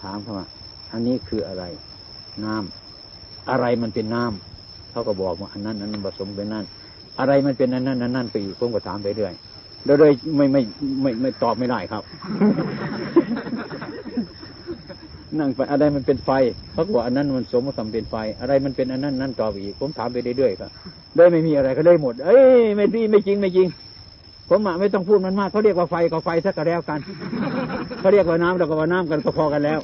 ถามเขาว่าอันนี้คืออะไร น้ำอะไรมันเป็นน้ำเขาก็บอกว่าอันนั้นอันนั้นผสมเป็นนั่นอะไรมันเป็นอันนั้นอันนั้นไปอีกผมก็ถามไปเรื่อย โดยโดยไม่ไม่ไม่ไม่ตอบไม่ได้ครับ นั่งไปอะไรมันเป็นไฟเขาบอกอันนั้นมันสมมติเป็นไฟ อะไรมันเป็นอันนั้นนั่นตอบอีกผมถามไปเรื่อยๆครับโดยไม่มีอะไรก็ได้หมด เอ้ยไม่ดีไม่จริงไม่จริง ผมอะไม่ต้องพูดมันมากเขาเรียกว่าไฟก็ไฟสักก็แล้วกันเขาเรียกว่าน้ำเราก็ว่าน้ำกันก็พอกันแล้ว